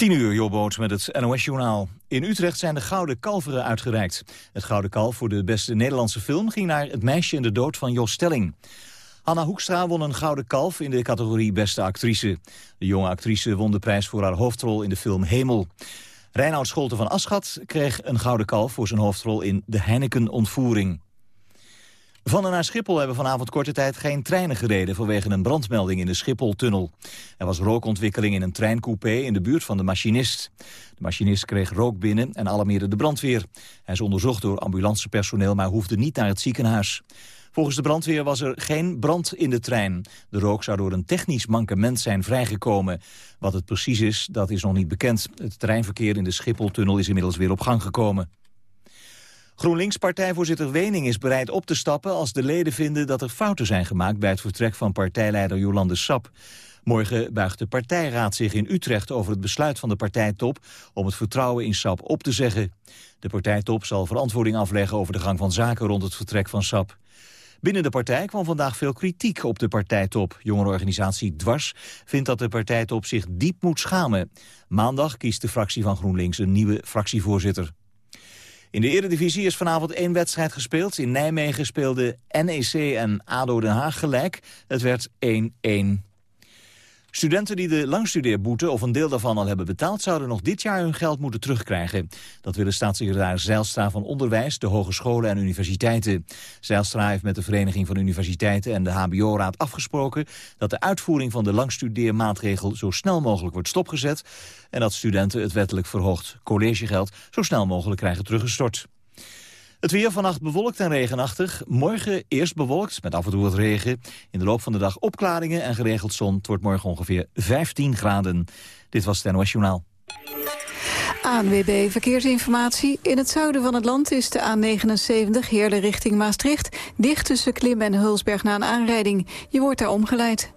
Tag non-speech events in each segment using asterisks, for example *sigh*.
10 uur, Jobboot met het NOS-journaal. In Utrecht zijn de Gouden Kalveren uitgereikt. Het Gouden Kalf voor de beste Nederlandse film ging naar Het meisje en de dood van Jos Stelling. Hanna Hoekstra won een Gouden Kalf in de categorie Beste Actrice. De jonge actrice won de prijs voor haar hoofdrol in de film Hemel. Reinoud Scholten van Aschat kreeg een Gouden Kalf voor zijn hoofdrol in De Heineken-ontvoering. Van en naar Schiphol hebben vanavond korte tijd geen treinen gereden... vanwege een brandmelding in de Schipholtunnel. Er was rookontwikkeling in een treincoupé in de buurt van de machinist. De machinist kreeg rook binnen en alarmeerde de brandweer. Hij is onderzocht door ambulancepersoneel, maar hoefde niet naar het ziekenhuis. Volgens de brandweer was er geen brand in de trein. De rook zou door een technisch mankement zijn vrijgekomen. Wat het precies is, dat is nog niet bekend. Het treinverkeer in de Schipholtunnel is inmiddels weer op gang gekomen. GroenLinks-partijvoorzitter Wening is bereid op te stappen... als de leden vinden dat er fouten zijn gemaakt... bij het vertrek van partijleider Jolande Sap. Morgen buigt de partijraad zich in Utrecht over het besluit van de partijtop... om het vertrouwen in Sap op te zeggen. De partijtop zal verantwoording afleggen over de gang van zaken... rond het vertrek van Sap. Binnen de partij kwam vandaag veel kritiek op de partijtop. Jongerenorganisatie Dwars vindt dat de partijtop zich diep moet schamen. Maandag kiest de fractie van GroenLinks een nieuwe fractievoorzitter. In de Eredivisie is vanavond één wedstrijd gespeeld. In Nijmegen speelden NEC en ADO Den Haag gelijk. Het werd 1-1. Studenten die de langstudeerboete of een deel daarvan al hebben betaald... zouden nog dit jaar hun geld moeten terugkrijgen. Dat willen staatssecretaris Zijlstra van Onderwijs, de hogescholen en universiteiten. Zijlstra heeft met de Vereniging van Universiteiten en de HBO-raad afgesproken... dat de uitvoering van de langstudeermaatregel zo snel mogelijk wordt stopgezet... en dat studenten het wettelijk verhoogd collegegeld zo snel mogelijk krijgen teruggestort. Het weer vannacht bewolkt en regenachtig. Morgen eerst bewolkt met af en toe wat regen. In de loop van de dag opklaringen en geregeld zon. Het wordt morgen ongeveer 15 graden. Dit was het NOS Journaal. ANWB Verkeersinformatie. In het zuiden van het land is de A79 Heerle richting Maastricht... dicht tussen Klim en Hulsberg na een aanrijding. Je wordt daar omgeleid.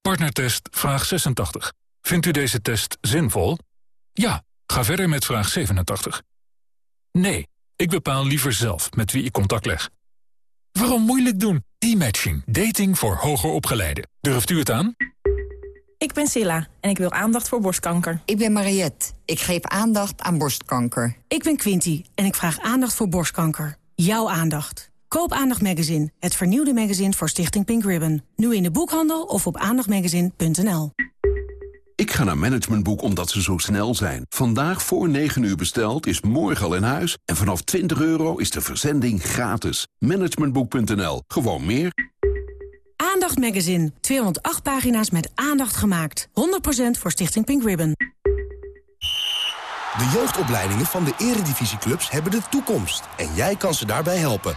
Partnertest vraag 86. Vindt u deze test zinvol? Ja. Ga verder met vraag 87. Nee, ik bepaal liever zelf met wie ik contact leg. Waarom moeilijk doen? E-matching. Dating voor hoger opgeleiden. Durft u het aan? Ik ben Silla en ik wil aandacht voor borstkanker. Ik ben Mariette. Ik geef aandacht aan borstkanker. Ik ben Quinty en ik vraag aandacht voor borstkanker. Jouw aandacht. Koop Aandacht Magazine, het vernieuwde magazine voor Stichting Pink Ribbon. Nu in de boekhandel of op aandachtmagazine.nl. Ik ga naar Managementboek omdat ze zo snel zijn. Vandaag voor 9 uur besteld is morgen al in huis. En vanaf 20 euro is de verzending gratis. Managementboek.nl. Gewoon meer. Aandacht Magazine. 208 pagina's met aandacht gemaakt. 100% voor Stichting Pink Ribbon. De jeugdopleidingen van de eredivisieclubs hebben de toekomst. En jij kan ze daarbij helpen.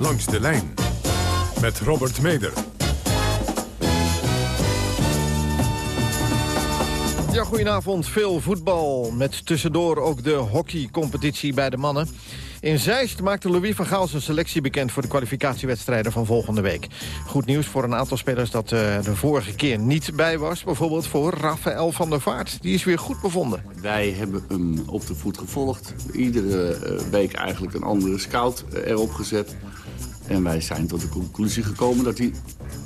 Langs de lijn met Robert Meder. Ja, goedenavond. Veel voetbal met tussendoor ook de hockeycompetitie bij de mannen. In Zeist maakte Louis van Gaal zijn selectie bekend... voor de kwalificatiewedstrijden van volgende week. Goed nieuws voor een aantal spelers dat uh, de vorige keer niet bij was. Bijvoorbeeld voor Rafael van der Vaart. Die is weer goed bevonden. Wij hebben hem op de voet gevolgd. Iedere uh, week eigenlijk een andere scout uh, erop gezet. En wij zijn tot de conclusie gekomen dat hij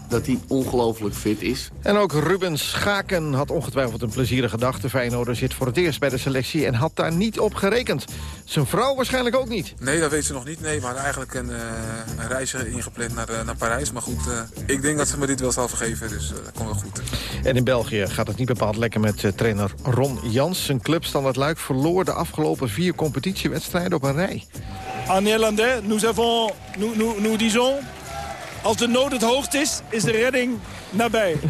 dat hij ongelooflijk fit is. En ook Ruben Schaken had ongetwijfeld een plezierige dag. De Feyenoorder zit voor het eerst bij de selectie en had daar niet op gerekend. Zijn vrouw waarschijnlijk ook niet. Nee, dat weet ze nog niet. Nee, maar eigenlijk een, uh, een reis ingepland naar, uh, naar Parijs. Maar goed, uh, ik denk dat ze me dit wel zal vergeven, dus dat komt wel goed. En in België gaat het niet bepaald lekker met trainer Ron Jans. Zijn club Standard Luik verloor de afgelopen vier competitiewedstrijden op een rij. En Nederlandais, nous avons, nous, nous, nous disons... Als de nood het hoogst is, is de redding nabij. *laughs*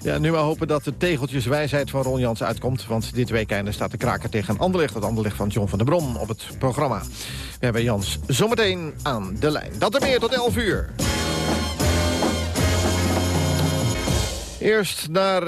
Ja, nu maar hopen dat de tegeltjeswijsheid van Ron Jans uitkomt. Want dit weekend staat de kraker tegen Anderlecht. Het Anderlecht van John van der Bron op het programma. We hebben Jans zometeen aan de lijn. Dat er meer tot 11 uur. Eerst naar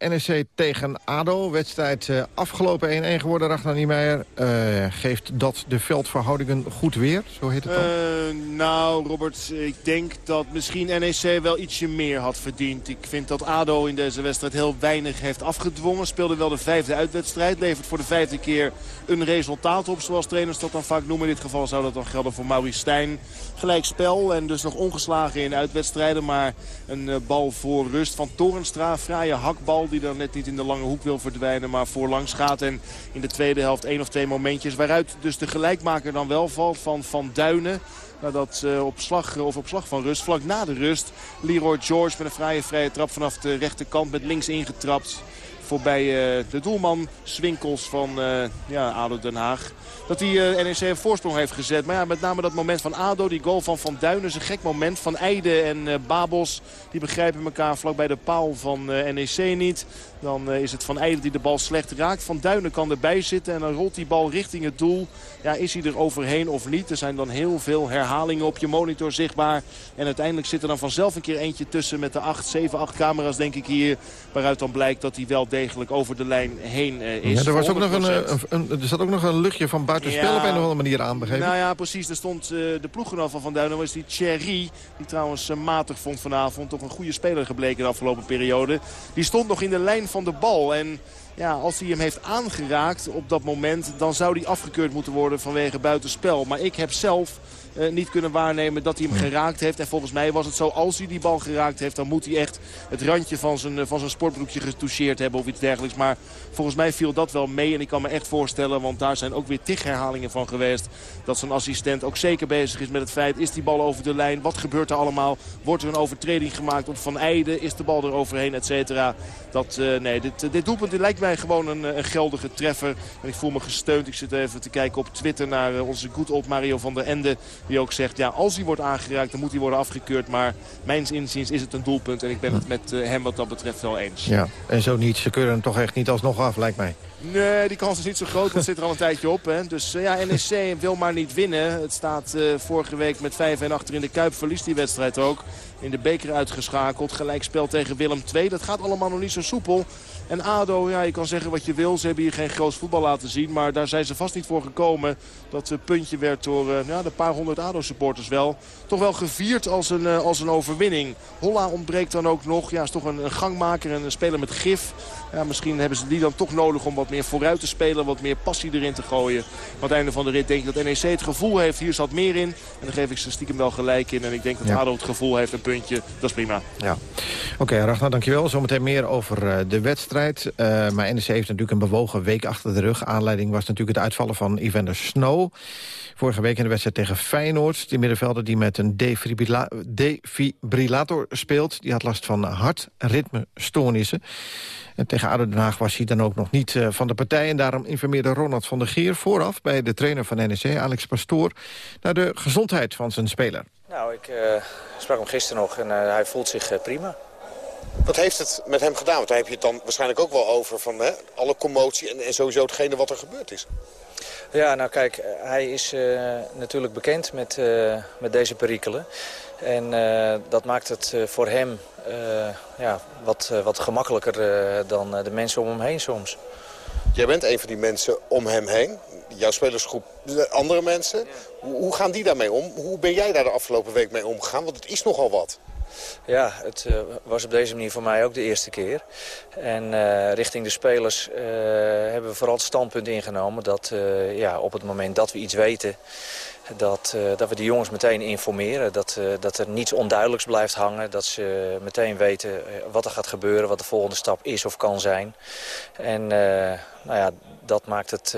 uh, NEC tegen ADO. Wedstrijd uh, afgelopen 1-1 geworden. Ragnar Niemeyer uh, geeft dat de veldverhoudingen goed weer? Zo heet het dan? nou, Robert, ik denk dat misschien NEC wel ietsje meer had verdiend. Ik vind dat ADO in deze wedstrijd heel weinig heeft afgedwongen. Speelde wel de vijfde uitwedstrijd. Levert voor de vijfde keer een resultaat op, zoals trainers dat dan vaak noemen. In dit geval zou dat dan gelden voor Maurice Stijn. Gelijk spel en dus nog ongeslagen in uitwedstrijden. Maar een bal voor rust van Toren Toornstra. Fraaie hakbal die dan net niet in de lange hoek wil verdwijnen. Maar voorlangs gaat. En in de tweede helft één of twee momentjes. Waaruit dus de gelijkmaker dan wel valt van Van Duinen. Nadat uh, op, slag, of op slag van rust, vlak na de rust... Leroy George met een vrije vrije trap vanaf de rechterkant met links ingetrapt voorbij uh, de doelman Swinkels van uh, ja, ADO Den Haag. Dat hij uh, NEC een voorsprong heeft gezet. Maar ja, met name dat moment van ADO, die goal van Van Duinen is een gek moment. Van Eide en Babos, die begrijpen elkaar vlak bij de paal van NEC niet. Dan is het Van Eide die de bal slecht raakt. Van Duinen kan erbij zitten en dan rolt die bal richting het doel. Ja, is hij er overheen of niet? Er zijn dan heel veel herhalingen op je monitor zichtbaar. En uiteindelijk zit er dan vanzelf een keer eentje tussen met de 8, 7, 8 camera's denk ik hier. Waaruit dan blijkt dat hij wel degelijk over de lijn heen uh, is. Ja, er, was ook nog een, een, een, er zat ook nog een luchtje van buitenspel ja, op een of andere manier aanbegeven. Nou ja, precies. Er stond uh, de ploeggenoot van Van Duinen, was die Thierry. Die trouwens uh, matig vond vanavond. Toch een goede speler gebleken de afgelopen periode. Die stond nog in de lijn van de bal. En ja, als hij hem heeft aangeraakt op dat moment... dan zou hij afgekeurd moeten worden vanwege buitenspel. Maar ik heb zelf niet kunnen waarnemen dat hij hem geraakt heeft. En volgens mij was het zo, als hij die bal geraakt heeft... dan moet hij echt het randje van zijn, van zijn sportbroekje getoucheerd hebben of iets dergelijks. Maar volgens mij viel dat wel mee. En ik kan me echt voorstellen, want daar zijn ook weer tig herhalingen van geweest... dat zijn assistent ook zeker bezig is met het feit... is die bal over de lijn? Wat gebeurt er allemaal? Wordt er een overtreding gemaakt op Van Eijden? Is de bal er overheen, et cetera? Dat, uh, nee, dit, dit doelpunt dit lijkt mij gewoon een, een, geldige treffer. En ik voel me gesteund. Ik zit even te kijken op Twitter naar onze good old Mario van der Ende. Die ook zegt, ja, als hij wordt aangeraakt, dan moet hij worden afgekeurd. Maar mijns inziens is het een doelpunt. En ik ben het met uh, hem wat dat betreft wel eens. Ja, en zo niet. Ze kunnen hem toch echt niet alsnog af, lijkt mij. Nee, die kans is niet zo groot, het zit er al een tijdje op. Hè. Dus uh, ja, NEC wil maar niet winnen. Het staat uh, vorige week met 5 en achter in de Kuip. Verliest die wedstrijd ook. In de beker uitgeschakeld. Gelijkspel tegen Willem II. Dat gaat allemaal nog niet zo soepel. En ADO, ja, je kan zeggen wat je wil. Ze hebben hier geen groot voetbal laten zien. Maar daar zijn ze vast niet voor gekomen. Dat puntje werd door uh, ja, de paar honderd ADO-supporters wel. Toch wel gevierd als een, als een overwinning. Holla ontbreekt dan ook nog. Ja, is toch een, een gangmaker en een speler met gif. Ja, misschien hebben ze die dan toch nodig om wat meer vooruit te spelen. Wat meer passie erin te gooien. Maar aan het einde van de rit denk ik dat NEC het gevoel heeft. Hier zat meer in. En daar geef ik ze stiekem wel gelijk in. En ik denk dat ja. ADO het gevoel heeft. Een puntje. Dat is prima. Ja. Oké, okay, Ragnar, dankjewel. Zometeen meer over de wedstrijd. Uh, maar NEC heeft natuurlijk een bewogen week achter de rug. Aanleiding was natuurlijk het uitvallen van Evander Snow. Vorige week in de wedstrijd tegen Feyenoord. Die middenvelder die met een defibrilla defibrillator speelt. Die had last van hartritmestoornissen. En tegen ADO Den Haag was hij dan ook nog niet uh, van de partij. En daarom informeerde Ronald van der Geer vooraf... bij de trainer van NEC, Alex Pastoor... naar de gezondheid van zijn speler. Nou, ik uh, sprak hem gisteren nog en hij voelt zich prima. Wat heeft het met hem gedaan? Want daar heb je het dan waarschijnlijk ook wel over van hè, alle commotie en, en sowieso hetgene wat er gebeurd is. Ja, nou kijk, hij is uh, natuurlijk bekend met, uh, met deze perikelen. En uh, dat maakt het voor hem ja, wat, wat gemakkelijker dan de mensen om hem heen soms. Jij bent een van die mensen om hem heen. Jouw spelersgroep, andere mensen. Hoe, hoe gaan die daarmee om? Hoe ben jij daar de afgelopen week mee omgegaan? Want het is nogal wat. Ja, het uh, was op deze manier voor mij ook de eerste keer. En uh, richting de spelers uh, hebben we vooral het standpunt ingenomen... dat ja, op het moment dat we iets weten... Dat, dat we die jongens meteen informeren. Dat, dat er niets onduidelijks blijft hangen. Dat ze meteen weten wat er gaat gebeuren. Wat de volgende stap is of kan zijn. En nou ja, dat maakt het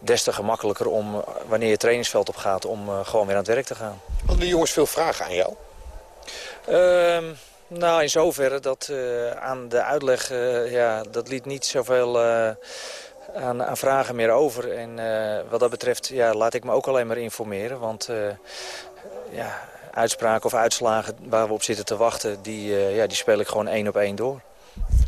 des te gemakkelijker om, wanneer je het trainingsveld op gaat... om gewoon weer aan het werk te gaan. Hadden de jongens veel vragen aan jou? Uh, nou, in zoverre dat uh, aan de uitleg, uh, ja, dat liet niet zoveel uh, aan, aan, vragen meer over. En wat dat betreft, ja, laat ik me ook alleen maar informeren. Want ja, uitspraken of uitslagen waar we op zitten te wachten, die, ja, die speel ik gewoon één op één door.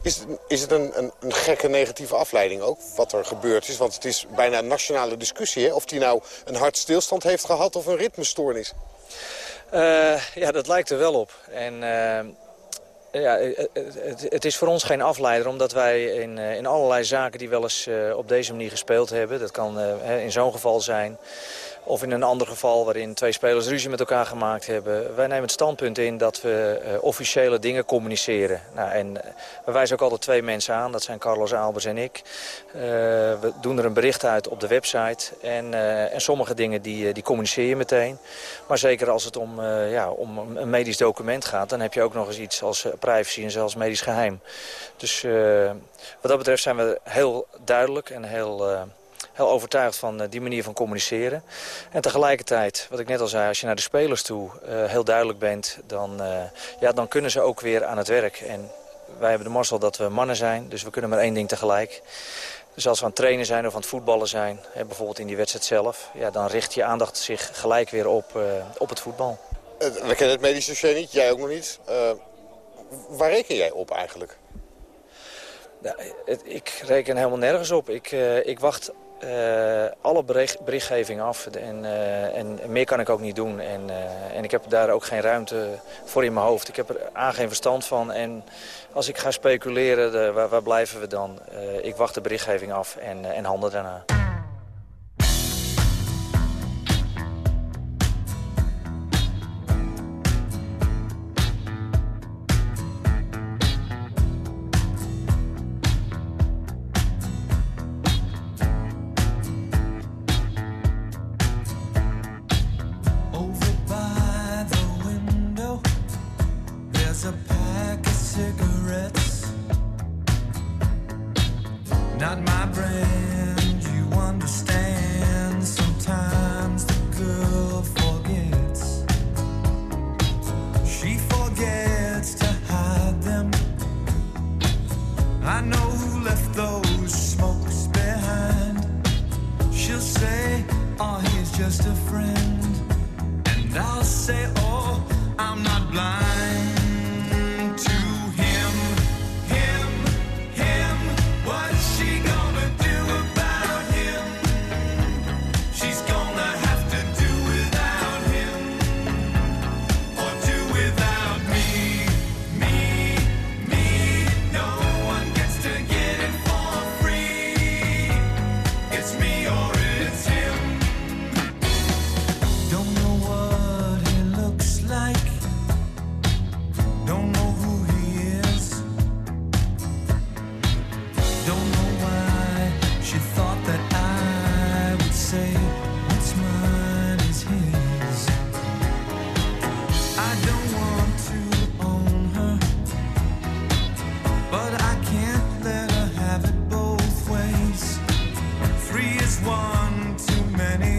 Is het, is het een, een, een, gekke negatieve afleiding ook, wat er gebeurd is? Want het is bijna een nationale discussie, hè? of hij nou een hartstilstand heeft gehad of een ritmestoornis. Uh, ja, dat lijkt er wel op. En uh, Ja, het, het, is voor ons geen afleider, omdat wij in, in allerlei zaken die wel eens op deze manier gespeeld hebben... dat kan in zo'n geval zijn of in een ander geval waarin twee spelers ruzie met elkaar gemaakt hebben. Wij nemen het standpunt in dat we uh, officiële dingen communiceren. Nou, en uh, we wijzen ook altijd twee mensen aan. Dat zijn Carlos Albers en ik. Uh, we doen er een bericht uit op de website. En, en sommige dingen die, die communiceer je meteen. Maar zeker als het om, ja, om een medisch document gaat... dan heb je ook nog eens iets als privacy en zelfs medisch geheim. Dus wat dat betreft zijn we heel duidelijk en heel heel overtuigd van eh, die manier van communiceren. En tegelijkertijd, wat ik net al zei, als je naar de spelers toe uh, heel duidelijk bent... Dan, uh, ja, dan kunnen ze ook weer aan het werk. En wij hebben de mazzel dat we mannen zijn, dus we kunnen maar één ding tegelijk. Dus als we aan het trainen zijn of aan het voetballen zijn, hè, bijvoorbeeld in die wedstrijd zelf... Ja, dan richt je aandacht zich gelijk weer op, uh, op het voetbal. We kennen het medische dossier niet, jij ook nog niet. waar reken jij op eigenlijk? Nou, ik reken helemaal nergens op. Ik, ik wacht uh, alle bericht, berichtgeving af. En, uh, en, meer kan ik ook niet doen. En, uh, en ik heb daar ook geen ruimte voor in mijn hoofd. Ik heb er aan geen verstand van. En als ik ga speculeren, de, waar, waar, blijven we dan? ik wacht de berichtgeving af en, en handel daarna.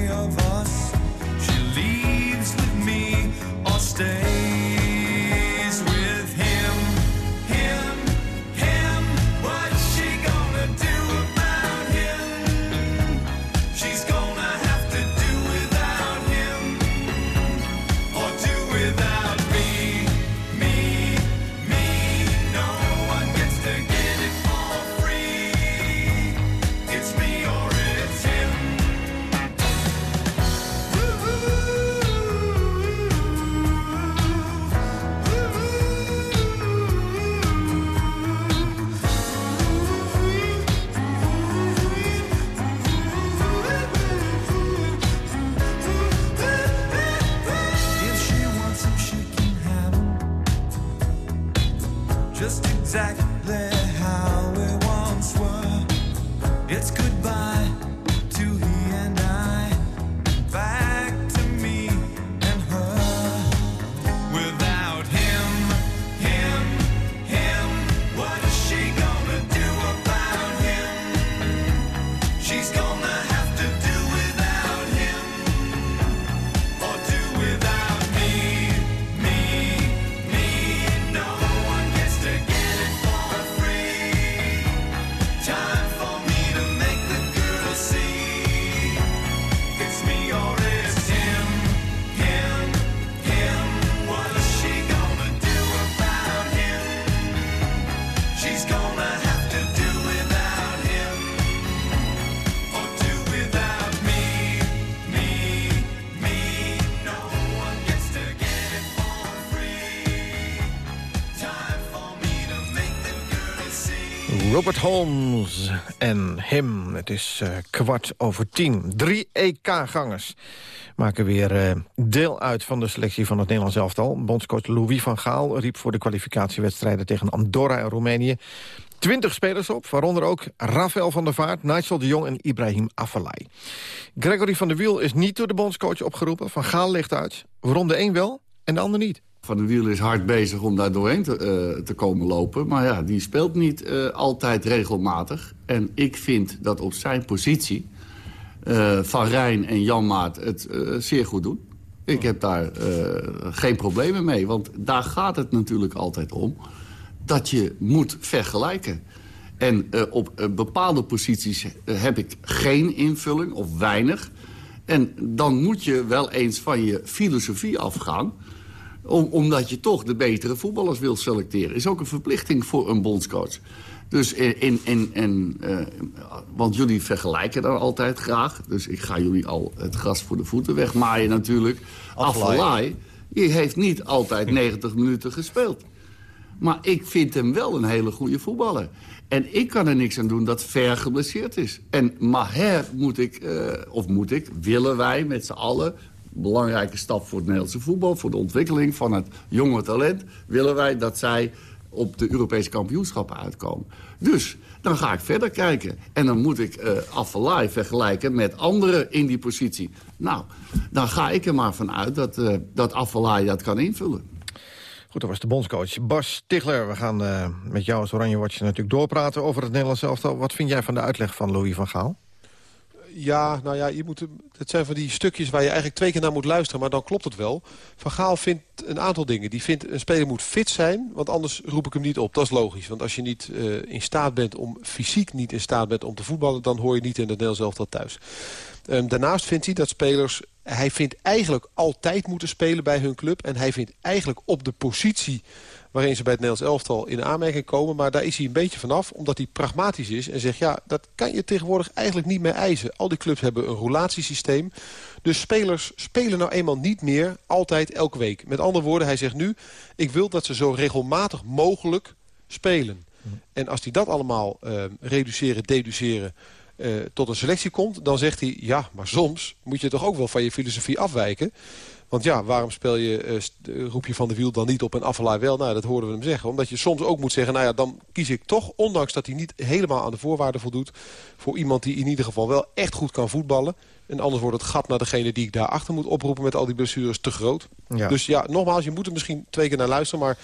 your voz. Robert Holmes en hem. Het is uh, kwart over tien. Drie EK-gangers maken weer uh, deel uit van de selectie van het Nederlands elftal. Bondscoach Louis van Gaal riep voor de kwalificatiewedstrijden tegen Andorra en Roemenië. Twintig spelers op, waaronder ook Rafael van der Vaart, Nigel de Jong en Ibrahim Afellay. Gregory van der Wiel is niet door de bondscoach opgeroepen. Van Gaal ligt uit. Waarom de een wel en de ander niet? Van der Wiel is hard bezig om daar doorheen te, uh, te komen lopen. Maar ja, die speelt niet uh, altijd regelmatig. En ik vind dat op zijn positie... Uh, Van Rijn en Jan Maat het zeer goed doen. Ik heb daar geen problemen mee. Want daar gaat het natuurlijk altijd om. Dat je moet vergelijken. En op bepaalde posities heb ik geen invulling of weinig. En dan moet je wel eens van je filosofie afgaan om, omdat je toch de betere voetballers wil selecteren. Is ook een verplichting voor een bondscoach. Dus in, in, in, uh, want jullie vergelijken dan altijd graag. Dus ik ga jullie al het gras voor de voeten wegmaaien natuurlijk. Afellay, die heeft niet altijd 90 *laughs* minuten gespeeld. Maar ik vind hem wel een hele goede voetballer. En ik kan er niks aan doen dat Ver geblesseerd is. En Maher moet ik, uh, of moet ik, willen wij met z'n allen belangrijke stap voor het Nederlandse voetbal... voor de ontwikkeling van het jonge talent... willen wij dat zij op de Europese kampioenschappen uitkomen. Dus dan ga ik verder kijken. En dan moet ik uh, vergelijken met anderen in die positie. Nou, dan ga ik er maar vanuit dat, uh, dat Afellay dat kan invullen. Goed, dat was de bondscoach Bas Tichler. We gaan uh, met jou als Oranje Watch natuurlijk doorpraten over het Nederlands elftal. Wat vind jij van de uitleg van Louis van Gaal? Ja, nou ja, je moet, het zijn van die stukjes waar je eigenlijk twee keer naar moet luisteren. Maar dan klopt het wel. Van Gaal vindt een aantal dingen. Die vindt een speler moet fit zijn, want anders roep ik hem niet op. Dat is logisch, want als je niet uh, in staat bent om, fysiek niet in staat bent om te voetballen... dan hoor je niet in het Nederlands elftal thuis. Um, daarnaast vindt hij dat spelers... Hij vindt eigenlijk altijd moeten spelen bij hun club. En hij vindt eigenlijk op de positie waarin ze bij het Nederlands elftal in aanmerking komen. Maar daar is hij een beetje vanaf, omdat hij pragmatisch is en zegt... ja, dat kan je tegenwoordig eigenlijk niet meer eisen. Al die clubs hebben een roulatiesysteem. Dus spelers spelen nou eenmaal niet meer altijd elke week. Met andere woorden, hij zegt nu... ik wil dat ze zo regelmatig mogelijk spelen. En als hij dat allemaal uh, reduceren, deduceren... Uh, tot een selectie komt, dan zegt hij... ja, maar soms moet je toch ook wel van je filosofie afwijken. Want ja, waarom speel je, uh, roep je Van de Wiel dan niet op en Affelaar wel? Nou, dat hoorden we hem zeggen. Omdat je soms ook moet zeggen, nou ja, dan kies ik toch... ondanks dat hij niet helemaal aan de voorwaarden voldoet... voor iemand die in ieder geval wel echt goed kan voetballen. En anders wordt het gat naar degene die ik daarachter moet oproepen... met al die blessures te groot. Ja. Dus ja, nogmaals, je moet er misschien twee keer naar luisteren... maar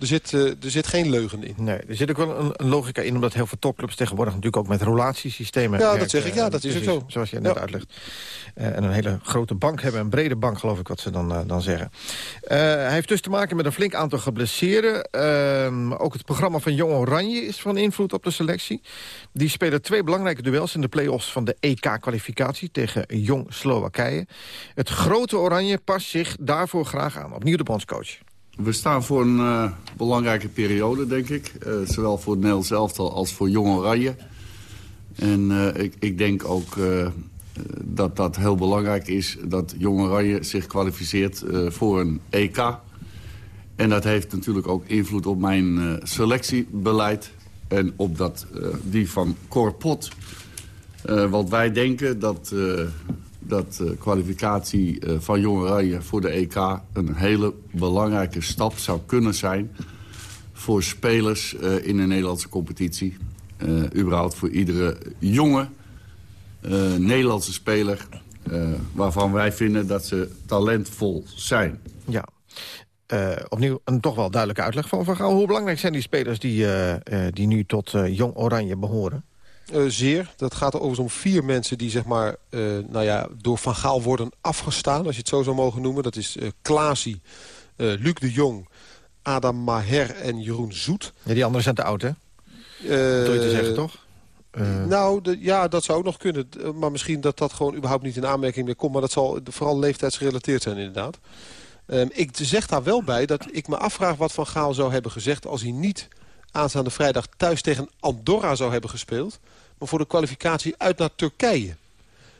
er zit, uh, er zit geen leugen in. Nee, er zit ook wel een, een, logica in... omdat heel veel topclubs tegenwoordig natuurlijk ook met relatiesystemen Ja, dat zeg ik. Ja, dat is ook zo. Zoals je net ja. uitlegt. Uh, en een hele grote bank hebben. Een brede bank, geloof ik, wat ze dan, uh, dan zeggen. hij heeft dus te maken met een flink aantal geblesseerden. Ehm, ook het programma van Jong Oranje is van invloed op de selectie. Die spelen twee belangrijke duels in de play-offs van de EK-kwalificatie... tegen Jong Slowakije. Het grote Oranje past zich daarvoor graag aan. Opnieuw de bondscoach. We staan voor een uh, belangrijke periode, denk ik. Uh, zowel voor het Nederlands elftal als voor Jong Oranje. En uh, ik, ik, denk ook dat dat heel belangrijk is... dat Jong Oranje zich kwalificeert voor een EK. En dat heeft natuurlijk ook invloed op mijn selectiebeleid... en op dat, die van Corpot. want wij denken dat dat de uh, kwalificatie uh, van Jong Oranje voor de EK... een hele belangrijke stap zou kunnen zijn... voor spelers uh, in de Nederlandse competitie. überhaupt voor iedere jonge Nederlandse speler... waarvan wij vinden dat ze talentvol zijn. Ja. opnieuw een toch wel duidelijke uitleg van Van. Hoe belangrijk zijn die spelers die, die nu tot Jong Oranje behoren? Uh, zeer. Dat gaat er overigens om vier mensen die zeg maar, uh, nou ja, door Van Gaal worden afgestaan. Als je het zo zou mogen noemen. Dat is uh, Klaasie, Luc de Jong, Adam Maher en Jeroen Zoet. Ja, die anderen zijn te oud, hè? dat je te zeggen, toch? Nou, de, ja, dat zou ook nog kunnen. Maar misschien dat dat gewoon überhaupt niet in aanmerking meer komt. Maar dat zal vooral leeftijdsgerelateerd zijn, inderdaad. Um, ik zeg daar wel bij dat ik me afvraag wat Van Gaal zou hebben gezegd... als hij niet aanstaande vrijdag thuis tegen Andorra zou hebben gespeeld... maar voor de kwalificatie uit naar Turkije.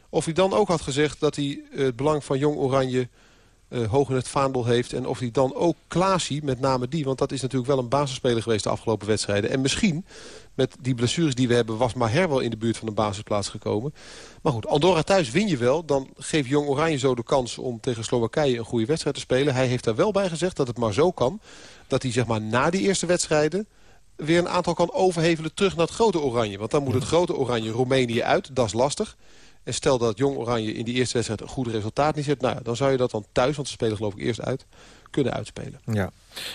Of hij dan ook had gezegd dat hij het belang van Jong Oranje... uh, hoog in het vaandel heeft. En of hij dan ook Klaasie, met name die... want dat is natuurlijk wel een basisspeler geweest de afgelopen wedstrijden. En misschien, met die blessures die we hebben... was Maher wel in de buurt van de basisplaats gekomen. Maar goed, Andorra thuis win je wel. Dan geeft Jong Oranje zo de kans om tegen Slowakije een goede wedstrijd te spelen. Hij heeft daar wel bij gezegd dat het maar zo kan... dat hij zeg maar na die eerste wedstrijden weer een aantal kan overhevelen terug naar het grote Oranje. Want dan moet het grote Oranje Roemenië uit, dat is lastig. En stel dat Jong Oranje in die eerste wedstrijd een goed resultaat niet zet... Nou ja, dan zou je dat dan thuis, want ze spelen geloof ik eerst uit, kunnen uitspelen. Ja,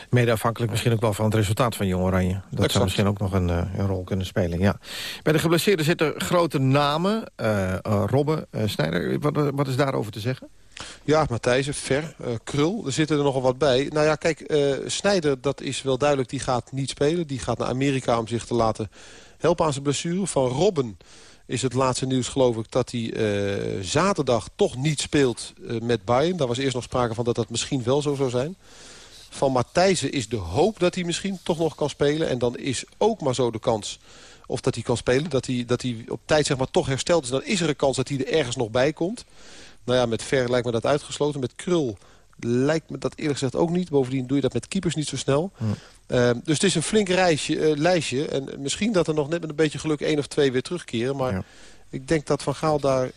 mede afhankelijk misschien ook wel van het resultaat van Jong Oranje. Dat zou misschien ook nog een, eh, een, rol kunnen spelen, ja. Bij de geblesseerden zitten grote namen. Uh, uh, Robben, Snijder, wat, wat is daarover te zeggen? Ja, Matthijsen, Ver, Krul, er zitten er nogal wat bij. Nou ja, kijk, uh, Snijder, dat is wel duidelijk, die gaat niet spelen. Die gaat naar Amerika om zich te laten helpen aan zijn blessure. Van Robben is het laatste nieuws geloof ik dat hij uh, zaterdag toch niet speelt uh, met Bayern. Daar was eerst nog sprake van dat dat misschien wel zo zou zijn. Van Matthijsen is de hoop dat hij misschien toch nog kan spelen. En dan is ook maar zo de kans of dat hij kan spelen. Dat hij, dat hij op tijd zeg maar, toch hersteld is. Dan is er een kans dat hij er ergens nog bij komt. Nou ja, met Ver lijkt me dat uitgesloten. Met Krul lijkt me dat eerlijk gezegd ook niet. Bovendien doe je dat met keepers niet zo snel. Hm. Uh, dus het is een flink reisje, uh, lijstje. En misschien dat er nog net met een beetje geluk één of twee weer terugkeren. Maar ja. ik denk dat Van Gaal daar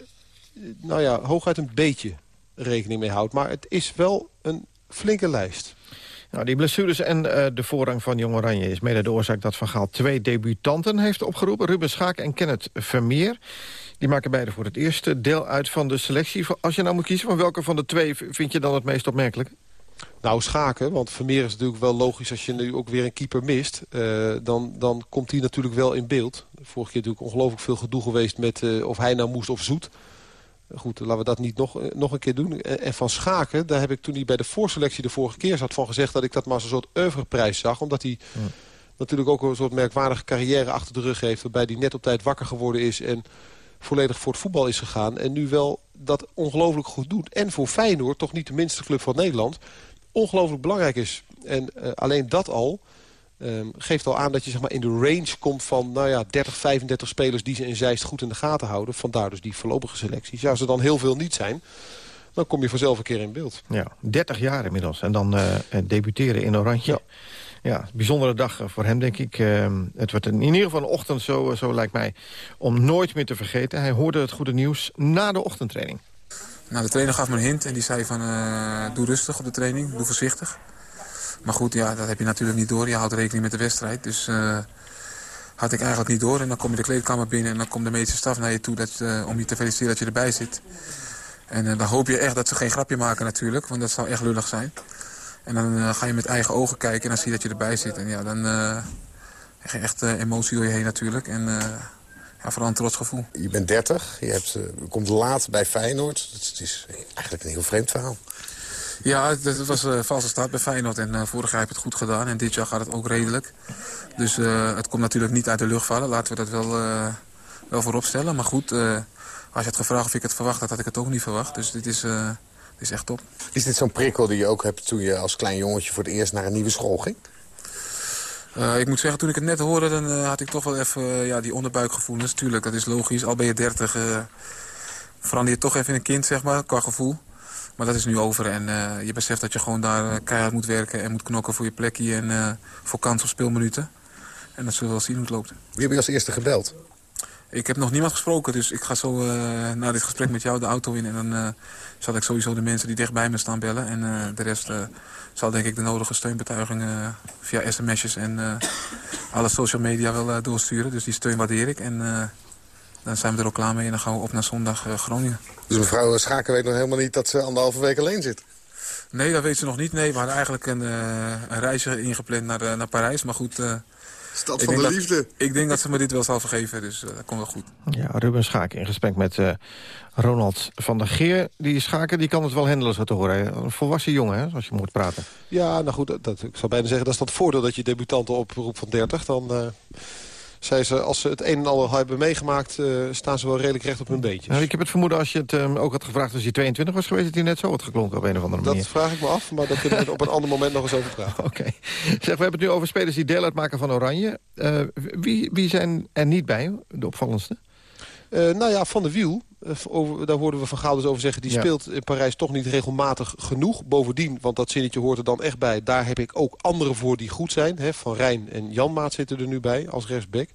nou ja, hooguit een beetje rekening mee houdt. Maar het is wel een flinke lijst. Nou, die blessures en uh, de voorrang van Jong Oranje is mede de oorzaak dat Van Gaal twee debutanten heeft opgeroepen. Ruben Schaak en Kenneth Vermeer. Die maken beide voor het eerste deel uit van de selectie. Als je nou moet kiezen, van welke van de twee vind je dan het meest opmerkelijk? Nou, schaken, want Vermeer is natuurlijk wel logisch... als je nu ook weer een keeper mist, uh, dan, dan komt hij natuurlijk wel in beeld. Vorige keer natuurlijk ongelooflijk veel gedoe geweest met uh, of hij nou moest of zoet. Goed, laten we dat niet nog, uh, nog een keer doen. En van schaken, daar heb ik toen hij bij de voorselectie de vorige keer zat van gezegd... dat ik dat maar als een soort oeuvreprijs zag, omdat hij... Ja. Natuurlijk ook een soort merkwaardige carrière achter de rug heeft... waarbij hij net op tijd wakker geworden is... en volledig voor het voetbal is gegaan. En nu wel dat ongelooflijk goed doet. En voor Feyenoord, toch niet de minste club van Nederland ongelooflijk belangrijk is. En uh, alleen dat al um, geeft al aan dat je zeg maar, in de range komt van nou ja, 30, 35 spelers... die ze in Zeist goed in de gaten houden. Vandaar dus die voorlopige selecties. Ja, als er dan heel veel niet zijn, dan kom je vanzelf een keer in beeld. Ja, 30 jaar inmiddels. En dan uh, debuteren in Oranje. Ja. Ja, bijzondere dag voor hem, denk ik. Uh, het wordt in ieder geval een ochtend, zo, zo lijkt mij, om nooit meer te vergeten. Hij hoorde het goede nieuws na de ochtendtraining. Nou, de trainer gaf me een hint en die zei van uh, doe rustig op de training, doe voorzichtig. Maar goed, ja, dat heb je natuurlijk niet door. Je houdt rekening met de wedstrijd. Dus had ik eigenlijk niet door. En dan kom je de kleedkamer binnen en dan komt de medische staf naar je toe dat, om je te feliciteren dat je erbij zit. En dan hoop je echt dat ze geen grapje maken natuurlijk, want dat zou echt lullig zijn. En dan ga je met eigen ogen kijken en dan zie je dat je erbij zit. En ja, dan je echt emotie door je heen natuurlijk. En ja, vooral een trots gevoel. Je bent 30, je, hebt, je komt laat bij Feyenoord. Het is eigenlijk een heel vreemd verhaal. Ja, het, was een valse start bij Feyenoord. En vorig jaar heb je het goed gedaan. En dit jaar gaat het ook redelijk. Dus het komt natuurlijk niet uit de lucht vallen. Laten we dat wel, wel voorop stellen. Maar goed, als je had gevraagd of ik het verwacht had, had ik het ook niet verwacht. Dus dit is, is echt top. Is dit zo'n prikkel die je ook hebt toen je als klein jongetje voor het eerst naar een nieuwe school ging? Uh, ik moet zeggen, toen ik het net hoorde, dan uh, had ik toch wel even uh, ja, die onderbuikgevoelens. Tuurlijk, dat is logisch. Al ben je 30, verander je toch even in een kind, zeg maar, qua gevoel. Maar dat is nu over en je beseft dat je gewoon daar keihard moet werken... en moet knokken voor je plekje en voor kans op speelminuten. En dat zullen we wel zien hoe het loopt. Wie heb je als eerste gebeld? Ik heb nog niemand gesproken, dus ik ga zo uh, na dit gesprek met jou de auto in. En dan uh, zal ik sowieso de mensen die dichtbij me staan bellen. En uh, de rest zal denk ik de nodige steunbetuigingen via sms'jes en alle social media wel doorsturen. Dus die steun waardeer ik. En dan zijn we er ook klaar mee en dan gaan we op naar zondag Groningen. Dus mevrouw Schaken weet nog helemaal niet dat ze anderhalve week alleen zit? Nee, dat weet ze nog niet. Nee, we hadden eigenlijk een, een reisje ingepland naar, naar Parijs. Maar goed... Stad van de liefde. Ik denk dat ze me dit wel zal vergeven, dus uh, dat komt wel goed. Ja, Ruben Schaken in gesprek met uh, Ronald van der Geer. Die Schaken die kan het wel handelen, zo te horen. Een volwassen jongen, hè, als je moet praten. Ja, nou goed, dat, ik zou bijna zeggen... dat is dat voordeel dat je debutanten oproept van 30. Dan... Uh zij ze, als ze het een en ander hebben meegemaakt... Uh, staan ze wel redelijk recht op hun beentjes. Nou, ik heb het vermoeden als je het um, ook had gevraagd... als je 22 was geweest, dat hij net zo had geklonken op een of andere manier. Dat vraag ik me af, maar daar kunnen we het op een ander moment nog eens over praten. *laughs* Oké. Okay. Zeg, we hebben het nu over spelers die deel uitmaken van Oranje. Uh, wie, wie zijn er niet bij, de opvallendste? Uh, nou ja, Van de Wiel over, daar hoorden we Van Gaal dus over zeggen... die Ja. speelt in Parijs toch niet regelmatig genoeg. Bovendien, want dat zinnetje hoort er dan echt bij... daar heb ik ook anderen voor die goed zijn. Hè, van Rijn en Janmaat zitten er nu bij als rechtsback.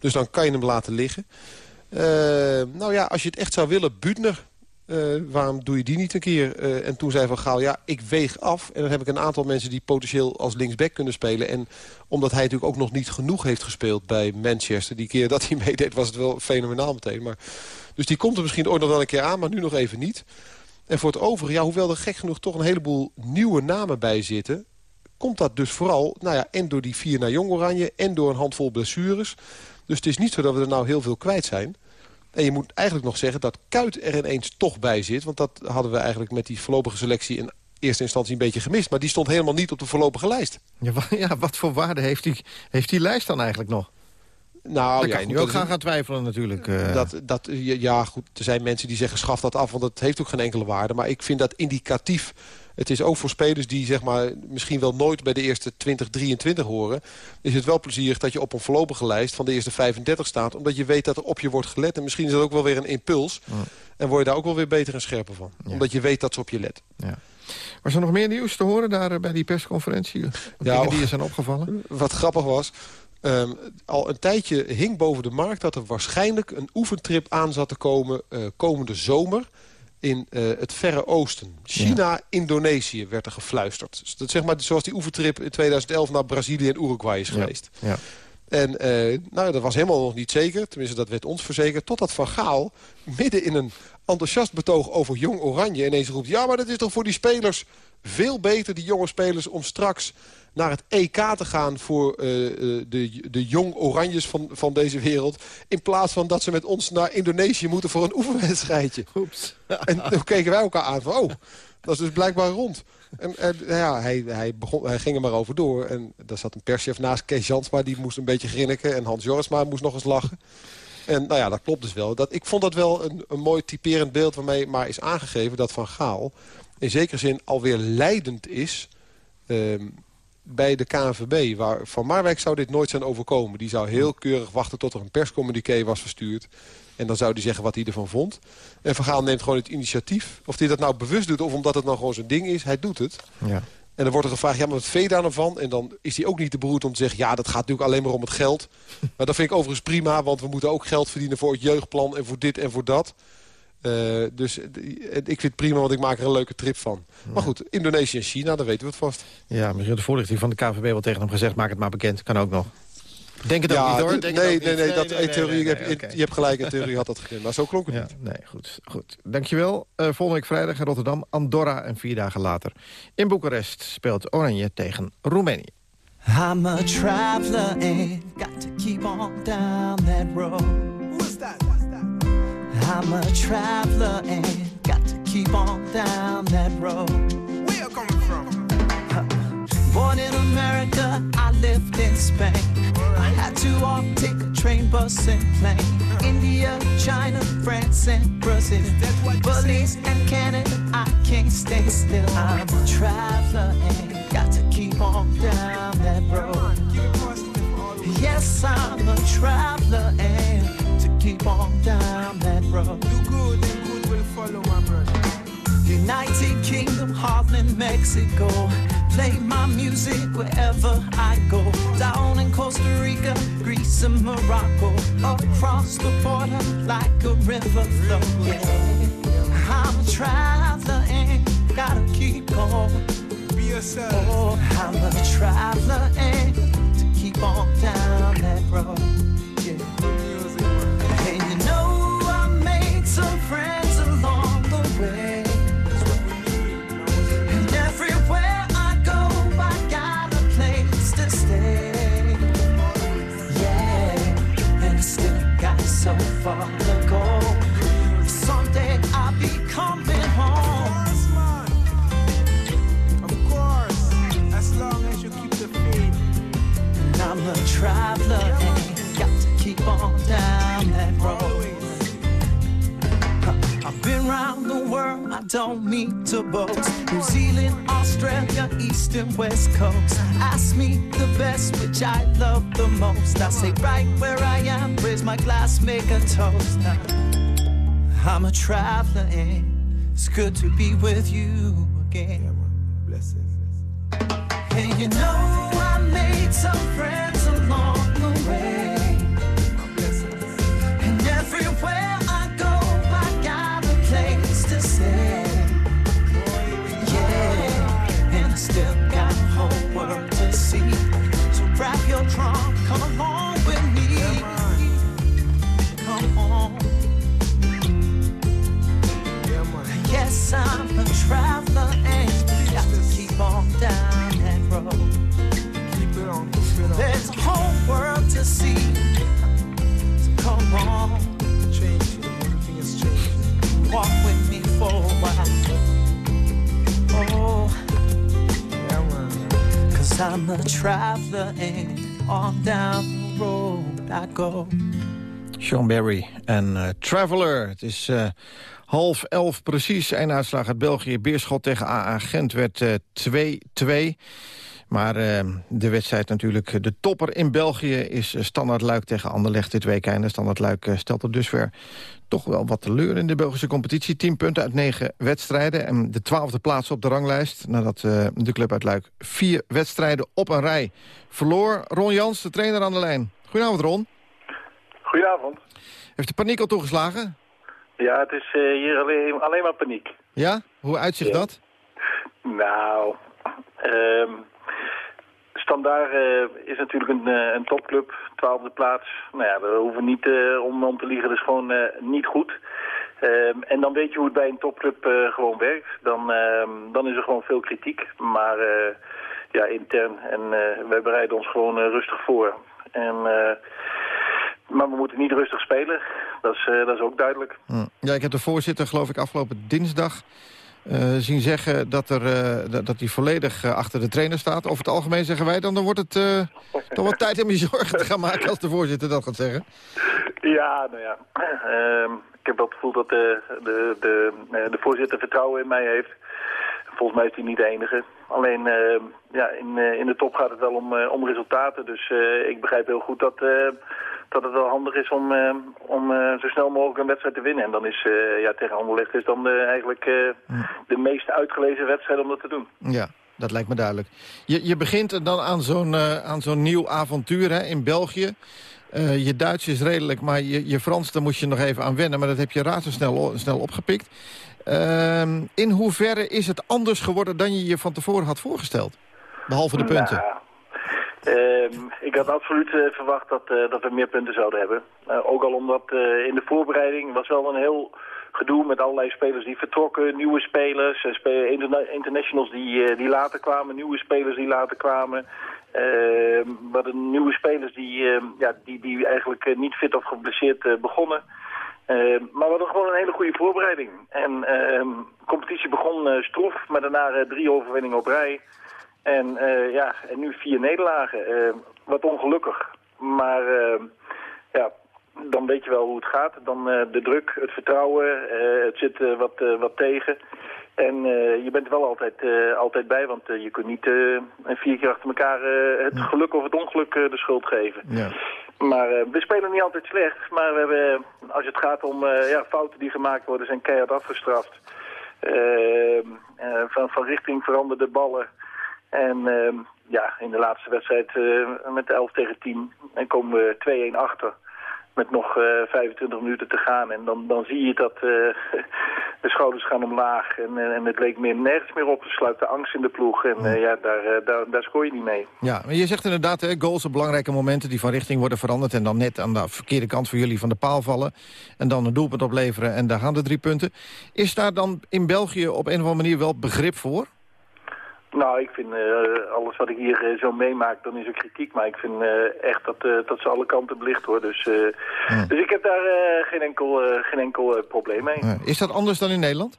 Dus dan kan je hem laten liggen. Eh, nou ja, als je het echt zou willen, Buutner... eh, waarom doe je die niet een keer? Eh, en toen zei Van Gaal, ja, ik weeg af. En dan heb ik een aantal mensen die potentieel als linksback kunnen spelen. En omdat hij natuurlijk ook nog niet genoeg heeft gespeeld bij Manchester... die keer dat hij meedeed was het wel fenomenaal meteen. Maar, dus die komt er misschien ooit nog wel een keer aan, maar nu nog even niet. En voor het overige, ja, hoewel er gek genoeg toch een heleboel nieuwe namen bij zitten... komt dat dus vooral, nou ja, en door die vier naar Jong Oranje... en door een handvol blessures. Dus het is niet zo dat we er nou heel veel kwijt zijn... En je moet eigenlijk nog zeggen dat Kuit er ineens toch bij zit. Want dat hadden we eigenlijk met die voorlopige selectie in eerste instantie een beetje gemist. Maar die stond helemaal niet op de voorlopige lijst. Ja, wa- ja, wat voor waarde heeft heeft die lijst dan eigenlijk nog? Nou, Daar ja, kan je nu ook gaan gaan twijfelen natuurlijk. eh. Dat, dat, ja, goed, er zijn mensen die zeggen schaf dat af, want dat heeft ook geen enkele waarde. Maar ik vind dat indicatief. Het is ook voor spelers die zeg maar, misschien wel nooit bij de eerste 20, 23 horen. Is het wel plezierig dat je op een voorlopige lijst van de eerste 35 staat. Omdat je weet dat er op je wordt gelet. En misschien is dat ook wel weer een impuls. En word je daar ook wel weer beter en scherper van. Omdat je weet dat ze op je let. Ja. Was er nog meer nieuws te horen daar eh, bij die persconferentie? Dingen die je zijn opgevallen? Wat grappig was, ehm, al een tijdje hing boven de markt... dat er waarschijnlijk een oefentrip aan zat te komen eh, komende zomer... in eh, het Verre Oosten. China, Indonesië werd er gefluisterd. Dus dat zeg maar zoals die oefentrip in 2011 naar Brazilië en Uruguay is geweest. Ja. En eh, nou, dat was helemaal nog niet zeker. Tenminste, dat werd ons verzekerd. Totdat Van Gaal midden in een enthousiast betoog over Jong Oranje... ineens roept, ja, maar dat is toch voor die spelers veel beter... die jonge spelers om straks naar het EK te gaan... voor eh, eh, de, de Jong Oranjes van, van deze wereld... in plaats van dat ze met ons naar Indonesië moeten voor een oefenwedstrijdje. Oeps. En toen keken wij elkaar aan van, oh, dat is dus blijkbaar rond. En, en ja, hij, hij, begon, hij ging er maar over door. En daar zat een perschef naast, Kees Jansma, die moest een beetje grinniken. En Hans Jorisma moest nog eens lachen. En nou ja, dat klopt dus wel. Dat, ik vond dat wel een, een mooi typerend beeld waarmee maar is aangegeven... dat Van Gaal in zekere zin alweer leidend is... ehm, bij de KNVB. Waar Van Marwijk zou dit nooit zijn overkomen. Die zou heel keurig wachten tot er een perscommuniqué was verstuurd. En dan zou hij zeggen wat hij ervan vond. En Van Gaal neemt gewoon het initiatief. Of hij dat nou bewust doet of omdat het nou gewoon zijn ding is. Hij doet het. Ja. En dan wordt er gevraagd, ja, maar wat vind je daar nou van? En dan is hij ook niet te beroerd om te zeggen... ja, dat gaat natuurlijk alleen maar om het geld. *laughs* Maar dat vind ik overigens prima, want we moeten ook geld verdienen... voor het jeugdplan en voor dit en voor dat. Eh, dus eh, ik vind het prima, want ik maak er een leuke trip van. Maar goed, Indonesië en China, dan weten we het vast. Ja, misschien de voorlichting van de KVB wel tegen hem gezegd... maak het maar bekend, kan ook nog. Denk het ook niet hoor. Denk nee, nee, niet. nee, dat, in theorie, nee, je, hebt, nee, oké. je hebt gelijk, in theorie had dat gekund. Maar zo klonk het Ja, niet. nee, goed, goed. Dankjewel. Eh volgende week vrijdag in Rotterdam, Andorra en vier dagen later. In Boekarest speelt Oranje tegen Roemenië. I'm a traveler and got to keep on down that road. Who's that? I'm a traveler and got to keep on down that road. Where you coming from? Born in America, I lived in Spain. I had to walk, take a train, bus, and plane. India, China, France, and Brazil. Belize and Canada, I can't stay still. I'm a traveler and got to keep on down that road. Yes, I'm a traveler and to keep on down that road. Do good and good will follow my brother. United Kingdom, Holland, Mexico. Play my music wherever I go. Down in Costa Rica, Greece, and Morocco. Across the border like a river flow. Yeah, I'm a traveler and gotta keep going. Be yourself. Oh, I'm a traveler and to keep on down that road. Traveler and got to keep on down that road. I've been round the world, I don't need to boast. New Zealand, Australia, East and West Coast. Ask me the best, which I love the most. I say right where I am, raise my glass, make a toast. I'm a traveler and it's good to be with you again. And you know I made some friends Barry en eh, Traveller. Het is eh, half elf precies. Einduitslag uit België. Beerschot tegen AA Gent werd eh, 2-2. Maar eh, de wedstrijd natuurlijk, de topper in België... is eh, Standard Luik tegen Anderlecht dit weekend. En Standard Luik eh, stelt er dus weer toch wel wat teleur in de Belgische competitie. 10 punten uit 9 wedstrijden. En de twaalfde plaats op de ranglijst. Nadat eh, de club uit Luik vier wedstrijden op een rij verloor. Ron Jans, de trainer aan de lijn. Goedenavond, Ron. Goedenavond. Heeft de paniek al toegeslagen? Ja, het is eh, hier alleen, alleen maar paniek. Ja? Hoe uitzicht Ja. dat? Nou, ehm Standaard eh, is natuurlijk een, eh, een topclub, twaalfde plaats. Nou ja, we hoeven niet eh, om, om te liegen, dat is gewoon niet goed. Ehm, en dan weet je hoe het bij een topclub gewoon werkt. Dan, ehm, dan is er gewoon veel kritiek, maar ja, intern. En wij bereiden ons gewoon rustig voor. En, maar we moeten niet rustig spelen, dat is, eh, dat is ook duidelijk. Hm. Ja, ik heb de voorzitter, geloof ik, afgelopen dinsdag eh, zien zeggen dat, er, eh, dat, dat hij volledig achter de trainer staat. Over het algemeen zeggen wij dan, dan wordt het toch wat tijd om je zorgen te gaan maken als de voorzitter dat gaat zeggen. Ja, nou ja. Ehm, ik heb wel het gevoel dat de, de, de, de voorzitter vertrouwen in mij heeft. Volgens mij is hij niet de enige. Alleen ehm, ja, in, in de top gaat het wel om, om resultaten. Dus ik begrijp heel goed dat, dat het wel handig is om, eh, om eh, zo snel mogelijk een wedstrijd te winnen. En dan is eh, ja, tegen Anderlecht is dan eigenlijk de meest uitgelezen wedstrijd om dat te doen. Ja, dat lijkt me duidelijk. Je, je begint dan aan zo'n aan zo'n nieuw avontuur hè, in België. Je Duits is redelijk, maar je, je Frans, daar moest je nog even aan wennen. Maar dat heb je razendsnel snel opgepikt. Ehm, in hoeverre is het anders geworden dan je je van tevoren had voorgesteld? Behalve de punten. Nou, ik had absoluut eh, verwacht dat, eh, dat we meer punten zouden hebben. Eh, ook al omdat in de voorbereiding was wel een heel gedoe met allerlei spelers die vertrokken, nieuwe spelers, spe- interna- internationals die, die later kwamen, nieuwe spelers die later kwamen. Ehm, we hadden nieuwe spelers die, ehm, ja, die, die eigenlijk niet fit of geblesseerd begonnen. Ehm, maar we hadden gewoon een hele goede voorbereiding. En ehm, de competitie begon stroef, maar daarna drie overwinningen op rij. En, eh, ja, en nu vier nederlagen. Eh, wat ongelukkig. Maar eh, ja, dan weet je wel hoe het gaat. Dan de druk, het vertrouwen, het zit wat, wat tegen. En je bent er wel altijd, altijd bij, want je kunt niet vier keer achter elkaar het geluk of het ongeluk de schuld geven. Ja. Maar we spelen niet altijd slecht. Maar we hebben, als het gaat om ja, fouten die gemaakt worden, zijn keihard afgestraft. Van, van richting veranderde ballen. En ehm, ja, in de laatste wedstrijd eh, met 11 tegen 10 en komen we 2-1 achter. Met nog eh, 25 minuten te gaan. En dan, dan zie je dat eh, *laughs* de schouders gaan omlaag. En, eh, en het leek meer nergens meer op. Er sluit de angst in de ploeg. En eh, ja, daar, eh, daar, daar scoor je niet mee. Ja, maar je zegt inderdaad, hè, goals op belangrijke momenten die van richting worden veranderd... en dan net aan de verkeerde kant van jullie van de paal vallen... en dan een doelpunt opleveren en daar gaan de drie punten. Is daar dan in België op een of andere manier wel begrip voor? Nou, ik vind eh, alles wat ik hier eh, zo meemaak, dan is er kritiek. Maar ik vind eh, echt dat, dat ze alle kanten belicht worden. Dus, dus ik heb daar geen enkel, geen enkel probleem mee. Is dat anders dan in Nederland?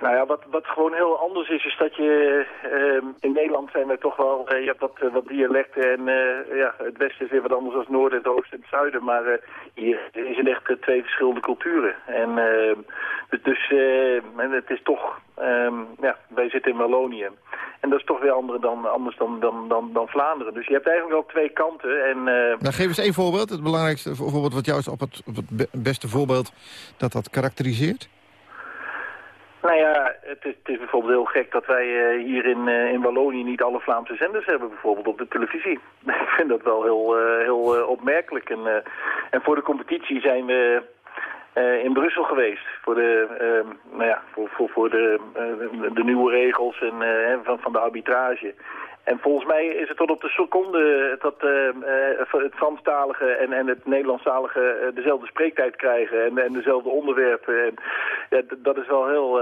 Nou ja, wat, wat gewoon heel anders is, is dat je... eh, in Nederland zijn we toch wel... eh, je hebt wat, eh, wat dialecten en eh, ja, het westen is weer wat anders dan het noorden, het oosten en het zuiden. Maar hier is het echt twee verschillende culturen. En eh, dus, en het is toch... ehm, ja, wij zitten in Wallonië. En dat is toch weer andere dan, anders dan, dan, dan, Vlaanderen. Dus je hebt eigenlijk wel twee kanten. En, nou, geef eens één voorbeeld. Het belangrijkste voorbeeld wat jou is op het, op het beste voorbeeld dat dat karakteriseert. Nou ja, het is, het is, bijvoorbeeld heel gek dat wij uh, hier in, uh, in Wallonië niet alle Vlaamse zenders hebben, bijvoorbeeld op de televisie. *laughs* Ik vind dat wel heel, uh, heel opmerkelijk. En, en voor de competitie zijn we in Brussel geweest. Voor de, nou ja, voor, voor, voor de, de nieuwe regels en, van, van de arbitrage. En volgens mij is het tot op de seconde dat het Franstalige en, en het Nederlandstalige dezelfde spreektijd krijgen en, en dezelfde onderwerpen. En, ja, dat is wel heel,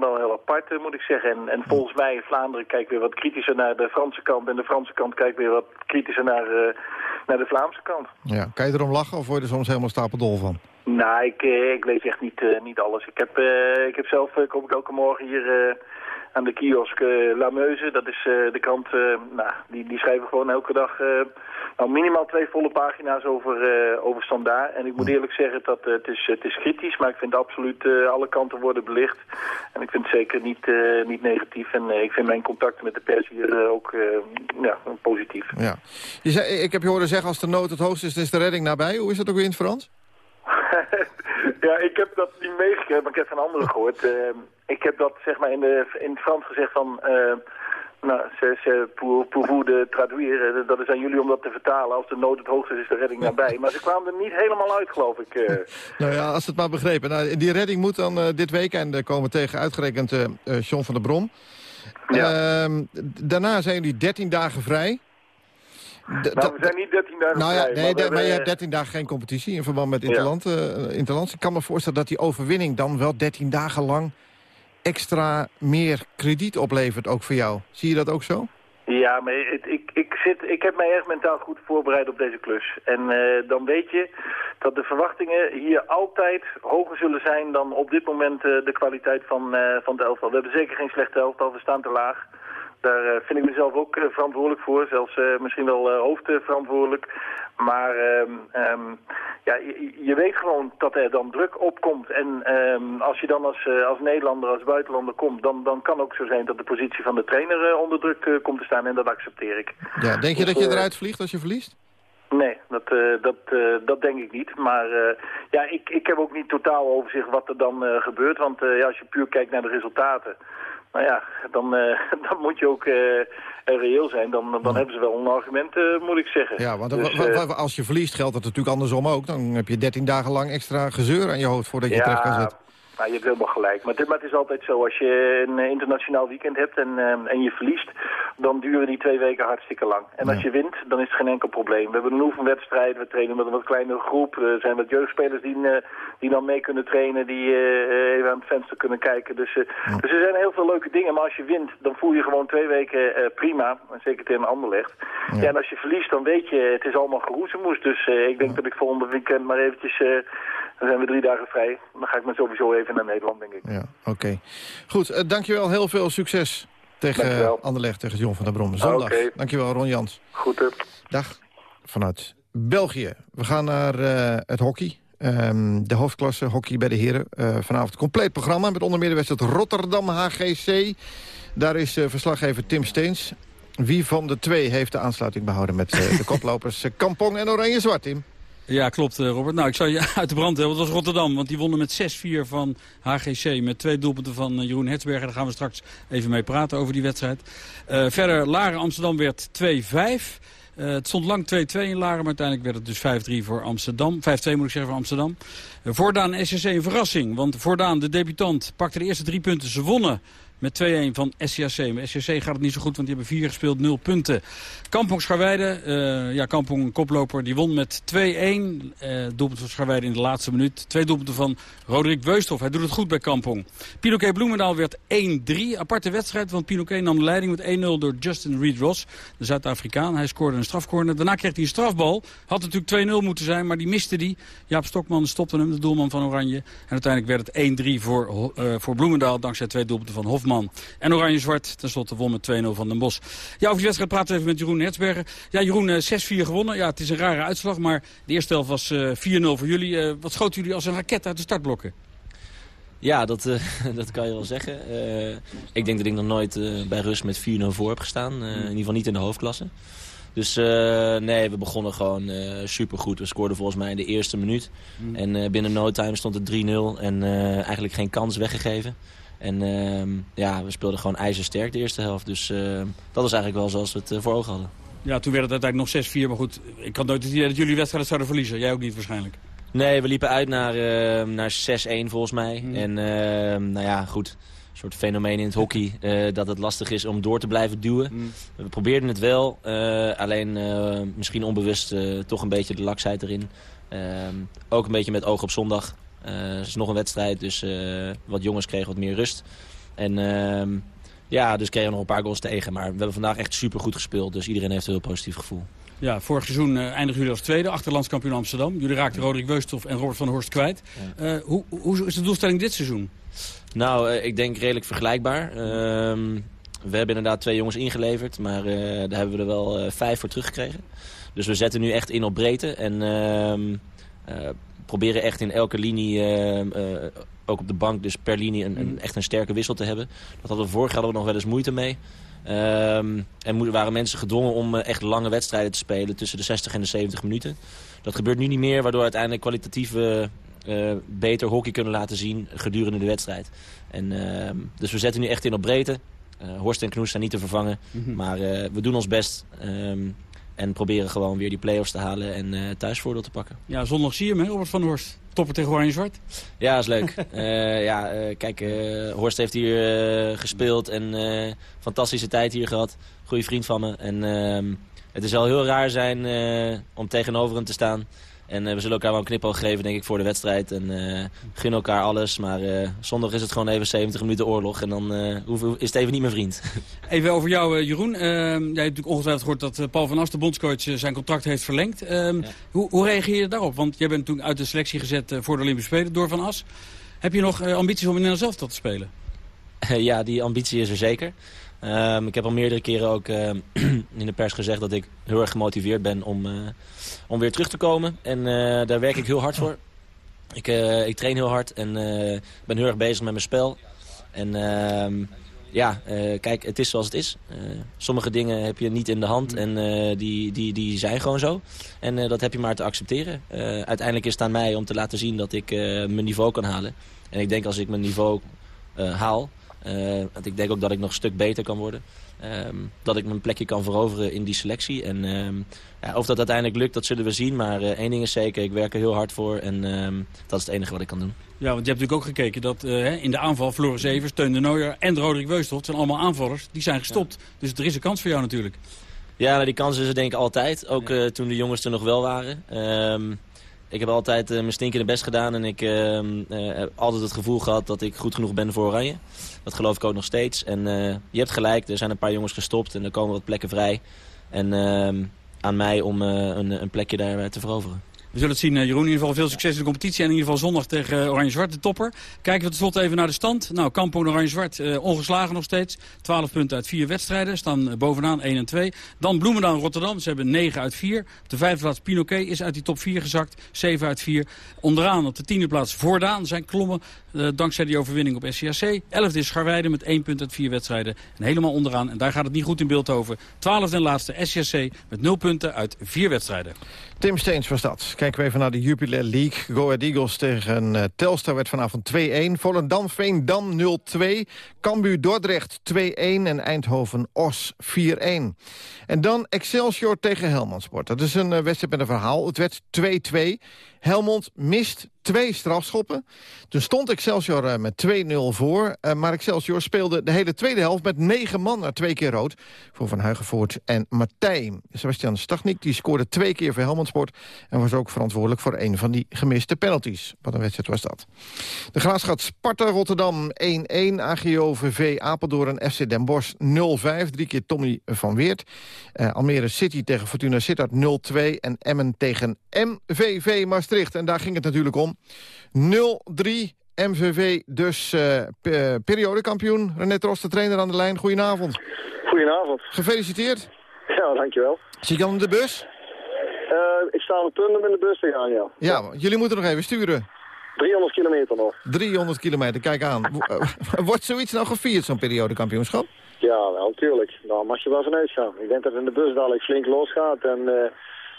wel heel apart, moet ik zeggen. En, en volgens mij Vlaanderen kijkt weer wat kritischer naar de Franse kant en de Franse kant kijkt weer wat kritischer naar, naar de Vlaamse kant. Ja, kan je erom lachen of word je er soms helemaal stapeldol van? Nou, ik, ik lees echt niet, niet alles. Ik heb, ik heb zelf, kom ik elke morgen hier aan de kiosk La Meuse. Dat is de krant, nou, die, die schrijven gewoon elke dag nou, minimaal twee volle pagina's over, over standaard. En ik moet eerlijk zeggen dat het, is, het is kritisch, maar ik vind absoluut alle kanten worden belicht. En ik vind het zeker niet, niet negatief. En ik vind mijn contacten met de pers hier ook ja, positief. Ja. Je zei, ik heb je horen zeggen, als de nood het hoogst is, is de redding nabij. Hoe is dat ook weer in het Frans? Ja, ik heb dat niet meegekregen, maar ik heb van anderen gehoord. Uh, ik heb dat zeg maar in, de, in het Frans gezegd van... Uh, nou, c'est pour, pour vous de traduire. Dat is aan jullie om dat te vertalen. Als de nood het hoogste is, is de redding nabij. Maar ze kwamen er niet helemaal uit, geloof ik. Uh. *laughs* Nou ja, als het maar begrepen. Nou, die redding moet dan dit weekend komen tegen uitgerekend John van der Brom. Ja. Ehm, daarna zijn jullie 13 dagen vrij. Nou, we zijn niet 13 dagen nou ja, vrij, nee, maar, maar je hebt 13 dagen geen competitie in verband met Interland. Ja. Uh, Interlands. Ik kan me voorstellen dat die overwinning dan wel 13 dagen lang extra meer krediet oplevert, ook voor jou. Zie je dat ook zo? Ja, maar het, ik, ik, zit, ik heb mij echt mentaal goed voorbereid op deze klus. En uh, dan weet je dat de verwachtingen hier altijd hoger zullen zijn dan op dit moment uh, de kwaliteit van, uh, van het elftal. We hebben zeker geen slechte elftal, we staan te laag. Daar uh, vind ik mezelf ook uh, verantwoordelijk voor, zelfs uh, misschien wel hoofdverantwoordelijk. Maar um, ja, je, je, weet gewoon dat er dan druk op komt. En um, als je dan als, als Nederlander, als buitenlander komt, dan, dan kan ook zo zijn dat de positie van de trainer onder druk komt te staan. En dat accepteer ik. Ja, denk je dus, dat je eruit vliegt als je verliest? Nee, dat, uh, dat, uh, dat denk ik niet. Maar uh, ja, ik, ik heb ook niet totaal overzicht wat er dan gebeurt. Want ja, als je puur kijkt naar de resultaten... Nou ja, dan, *laughs* dan moet je ook reëel zijn. Dan, dan hebben ze wel een argument, moet ik zeggen. Ja, want dus, als je verliest geldt dat natuurlijk andersom ook. Dan heb je 13 dagen lang extra gezeur aan je hoofd voordat je ja, terecht kan zetten. Nou, je hebt helemaal gelijk. Maar, het is altijd zo, als je een internationaal weekend hebt en, uh, en je verliest, dan duren die twee weken hartstikke lang. En als Ja. je wint, dan is het geen enkel probleem. We hebben een oefenwedstrijd, we trainen met een wat kleinere groep. Er zijn wat jeugdspelers die, eh, die dan mee kunnen trainen, die eh, even aan het venster kunnen kijken. Dus, eh, dus er zijn heel veel leuke dingen. Maar als je wint, dan voel je gewoon twee weken eh, prima. En zeker tegen Anderlecht. Ja. en als je verliest, dan weet je, het is allemaal geroezemoes. Dus eh, ik denk dat ik volgende weekend maar eventjes... eh, dan zijn we drie dagen vrij. Dan ga ik me sowieso even naar Nederland, denk ik. Ja, oké. Goed, eh, dankjewel. Heel veel succes tegen uh, Anderlecht, tegen John van der Brom. Zondag. Oké. Dankjewel, Ron Jans. Goed, hè. Dag. Vanuit België. We gaan naar eh, het hockey. Ehm, de hoofdklasse hockey bij de heren. Eh, vanavond compleet programma met onder meer de wedstrijd Rotterdam HGC. Daar is eh, verslaggever Tim Steens. Wie van de twee heeft de aansluiting behouden met eh, de *laughs* koplopers eh, Kampong en Oranje-Zwart, Tim? Ja, klopt eh, Robert. Nou, ik zou je *laughs* uit de brand hebben. Het was Rotterdam, want die wonnen met 6-4 van HGC. Met twee doelpunten van eh, Jeroen Hetsberger. Daar gaan we straks even mee praten over die wedstrijd. Uh, verder, Laren Amsterdam werd 2-5. Uh, het stond lang 2-2 in Laren, maar uiteindelijk werd het dus 5-3 voor Amsterdam. 5-2 moet ik zeggen voor Amsterdam. Voordaan SSC een verrassing, want Voordaan, de debutant, pakte de eerste drie punten. Ze wonnen met 2-1 van SCAC. Maar SCAC gaat het niet zo goed, want die hebben vier gespeeld, 0 punten. Kampong Scharweide, uh, ja, Kampong koploper, die won met 2-1. Uh, doelpunt van Scharweide in de laatste minuut. Twee doelpunten van Roderick Weusthof. Hij doet het goed bij Kampong. Pinoquet Bloemendaal werd 1-3. Aparte wedstrijd, want Pinoquet nam de leiding met 1-0 door Justin Reed-Ross, de Zuid-Afrikaan. Hij scoorde een strafcorner. Daarna kreeg hij een strafbal. Had natuurlijk 2-0 moeten zijn, maar die miste die. Jaap Stokman stopte hem, de doelman van Oranje. En uiteindelijk werd het 1-3 voor, uh, voor Bloemendaal, dankzij twee doelpunten van Hofman. En Oranje-Zwart, tenslotte won met 2-0 van Den Bosch. Ja, over die wedstrijd praten we even met Jeroen Hertzberger. Ja, Jeroen, uh, 6-4 gewonnen. Ja, het is een rare uitslag, maar de eerste helft was uh, 4-0 voor jullie. Uh, wat schoten jullie als een raket uit de startblokken? Ja, dat, uh, *laughs* dat kan je wel zeggen. Uh, ik denk dat ik nog nooit uh, bij rust met 4-0 voor heb gestaan. in ieder geval niet in de hoofdklasse. Dus nee, we begonnen gewoon supergoed. We scoorden volgens mij in de eerste minuut. Mm. En binnen no time stond het 3-0 en eigenlijk geen kans weggegeven. En ehm, ja, we speelden gewoon ijzersterk de eerste helft. Dus dat was eigenlijk wel zoals we het voor ogen hadden. Ja, toen werd het uiteindelijk nog 6-4. Maar goed, ik had nooit het idee dat jullie wedstrijd zouden verliezen. Jij ook niet waarschijnlijk. Nee, we liepen uit naar, uh, naar 6-1 volgens mij. Hmm. En nou ja, goed. Een soort fenomeen in het hockey. Uh, dat het lastig is om door te blijven duwen. Hmm. We probeerden het wel. Eh, alleen misschien onbewust toch een beetje de laksheid erin. Ehm, ook een beetje met oog op zondag. Het is nog een wedstrijd, dus wat jongens kregen wat meer rust. En ehm, ja, dus kregen we nog een paar goals tegen. Maar we hebben vandaag echt super goed gespeeld. Dus iedereen heeft een heel positief gevoel. Ja, vorig seizoen uh, eindigen jullie als tweede, achterlandskampioen Amsterdam. Jullie raakten Roderick Weusthof en Robert van der Horst kwijt. Uh, hoe, hoe, is de doelstelling dit seizoen? Nou, uh, ik denk redelijk vergelijkbaar. Ehm, we hebben inderdaad twee jongens ingeleverd, maar daar hebben we er wel vijf voor teruggekregen. Dus we zetten nu echt in op breedte en ehm, proberen echt in elke linie, ook op de bank, dus per linie een, een, mm. echt een sterke wissel te hebben. Dat hadden we vorig jaar nog wel eens moeite mee. Um, en waren mensen gedwongen om uh, echt lange wedstrijden te spelen tussen de 60 en de 70 minuten. Dat gebeurt nu niet meer, waardoor uiteindelijk kwalitatief uh, beter hockey kunnen laten zien gedurende de wedstrijd. En, uh, dus we zetten nu echt in op breedte. Uh, Horst en Knoes zijn niet te vervangen, mm -hmm. maar we doen ons best. Um, en proberen gewoon weer die play-offs te halen en uh, thuisvoordeel te pakken. Ja, zondag zie je hem, hè, Robert van Horst. Topper tegen Oranje Zwart. Ja, is leuk. uh, *laughs* ja, uh, kijk, Horst heeft hier gespeeld en fantastische tijd hier gehad. Goeie vriend van me. En ehm, het is wel heel raar zijn om tegenover hem te staan. En uh, we zullen elkaar wel een knipoog geven, denk ik, voor de wedstrijd. En uh, gunnen elkaar alles. Maar uh, zondag is het gewoon even 70 minuten oorlog. En dan is het even niet mijn vriend. *laughs* Even over jou, Jeroen. Ehm, jij hebt natuurlijk ongetwijfeld gehoord dat Paul van As, de bondscoach, zijn contract heeft verlengd. Ehm, ja. hoe, hoe, reageer je daarop? Want jij bent toen uit de selectie gezet voor de Olympische Spelen door Van As. Heb je nog ambities om in Nederland zelf te spelen? *laughs* ja, die ambitie is er zeker. Um, ik heb al meerdere keren ook uh, *clears throat* in de pers gezegd dat ik heel erg gemotiveerd ben om, uh, om weer terug te komen. En uh, daar werk ik heel hard voor. Ik, ik train heel hard en ben heel erg bezig met mijn spel. En ehm, ja, kijk, het is zoals het is. sommige dingen heb je niet in de hand en die, die, die zijn gewoon zo. En dat heb je maar te accepteren. uiteindelijk is het aan mij om te laten zien dat ik mijn niveau kan halen. En ik denk als ik mijn niveau haal want ik denk ook dat ik nog een stuk beter kan worden. Um, dat ik mijn plekje kan veroveren in die selectie. En um, ja, of dat uiteindelijk lukt, dat zullen we zien. Maar uh, één ding is zeker, ik werk er heel hard voor. En um, dat is het enige wat ik kan doen. Ja, want je hebt natuurlijk ook gekeken dat uh, in de aanval Floris Evers, Teun de Nooijer en Roderick Weustholt zijn allemaal aanvallers. Die zijn gestopt. Ja. Dus er is een kans voor jou natuurlijk. Ja, nou, die kans is er denk ik altijd. Ook ja. toen de jongens er nog wel waren ik heb altijd uh, mijn stinkende best gedaan. En ik heb altijd het gevoel gehad dat ik goed genoeg ben voor Oranje. Dat geloof ik ook nog steeds. En je hebt gelijk, er zijn een paar jongens gestopt en er komen wat plekken vrij. En ehm, aan mij om een, een, plekje daar te veroveren. We zullen het zien, Jeroen. In ieder geval veel succes in de competitie. En in ieder geval zondag tegen Oranje-Zwart, de topper. Kijken we tenslotte even naar de stand. Nou, Campo en Oranje-Zwart uh, ongeslagen nog steeds. 12 punten uit 4 wedstrijden. Staan bovenaan 1 en 2. Dan Bloemendaal Rotterdam. Ze hebben 9 uit 4. Op de vijfde plaats Pinoquet is uit die top 4 gezakt. 7 uit 4. Onderaan op de tiende plaats Voordaan zijn klommen. Uh, dankzij die overwinning op SCAC. 11 is Scharweide met 1 punt uit 4 wedstrijden. En helemaal onderaan. En daar gaat het niet goed in beeld over. 12 en laatste SCAC met 0 punten uit 4 wedstrijden. Tim Steens was dat. Kijken we even naar de Jupiler League. Go Ahead Eagles tegen uh, Telstar werd vanavond 2-1. Volendam Veendam 0-2. Cambuur Dordrecht 2-1 en Eindhoven Os 4-1. En dan Excelsior tegen Helmond Sport. Dat is een uh, wedstrijd met een verhaal. Het werd 2-2. Helmond mist twee strafschoppen. Toen stond Excelsior uh, met 2-0 voor. Uh, maar Excelsior speelde de hele tweede helft met negen man naar twee keer rood. Voor Van Huigenvoort en Martijn. Sebastian Stachnik die scoorde twee keer voor Helmond Sport. En was ook verantwoordelijk voor een van die gemiste penalties. Wat een wedstrijd was dat. De Graafschap Sparta Rotterdam 1-1. AGO VV Apeldoorn FC Den Bosch 0-5. Drie keer Tommy van Weert. Uh, Almere City tegen Fortuna Sittard 0-2. En Emmen tegen MVV Maastricht. En daar ging het natuurlijk om. 0-3 MVV, dus uh, periodekampioen. René Tros, de trainer aan de lijn. Goedenavond. Goedenavond. Gefeliciteerd. Ja, dankjewel. Zit je al in de bus? Uh, ik sta op het punt om in de bus te gaan, ja. Ja, jullie moeten nog even sturen. 300 kilometer nog. 300 kilometer, kijk aan. Eh, *laughs* Wordt zoiets nou gevierd, zo'n periodekampioenschap? Ja, wel, tuurlijk. Daar mag je wel van uitgaan. Ik denk dat in de bus dadelijk flink losgaat. En uh,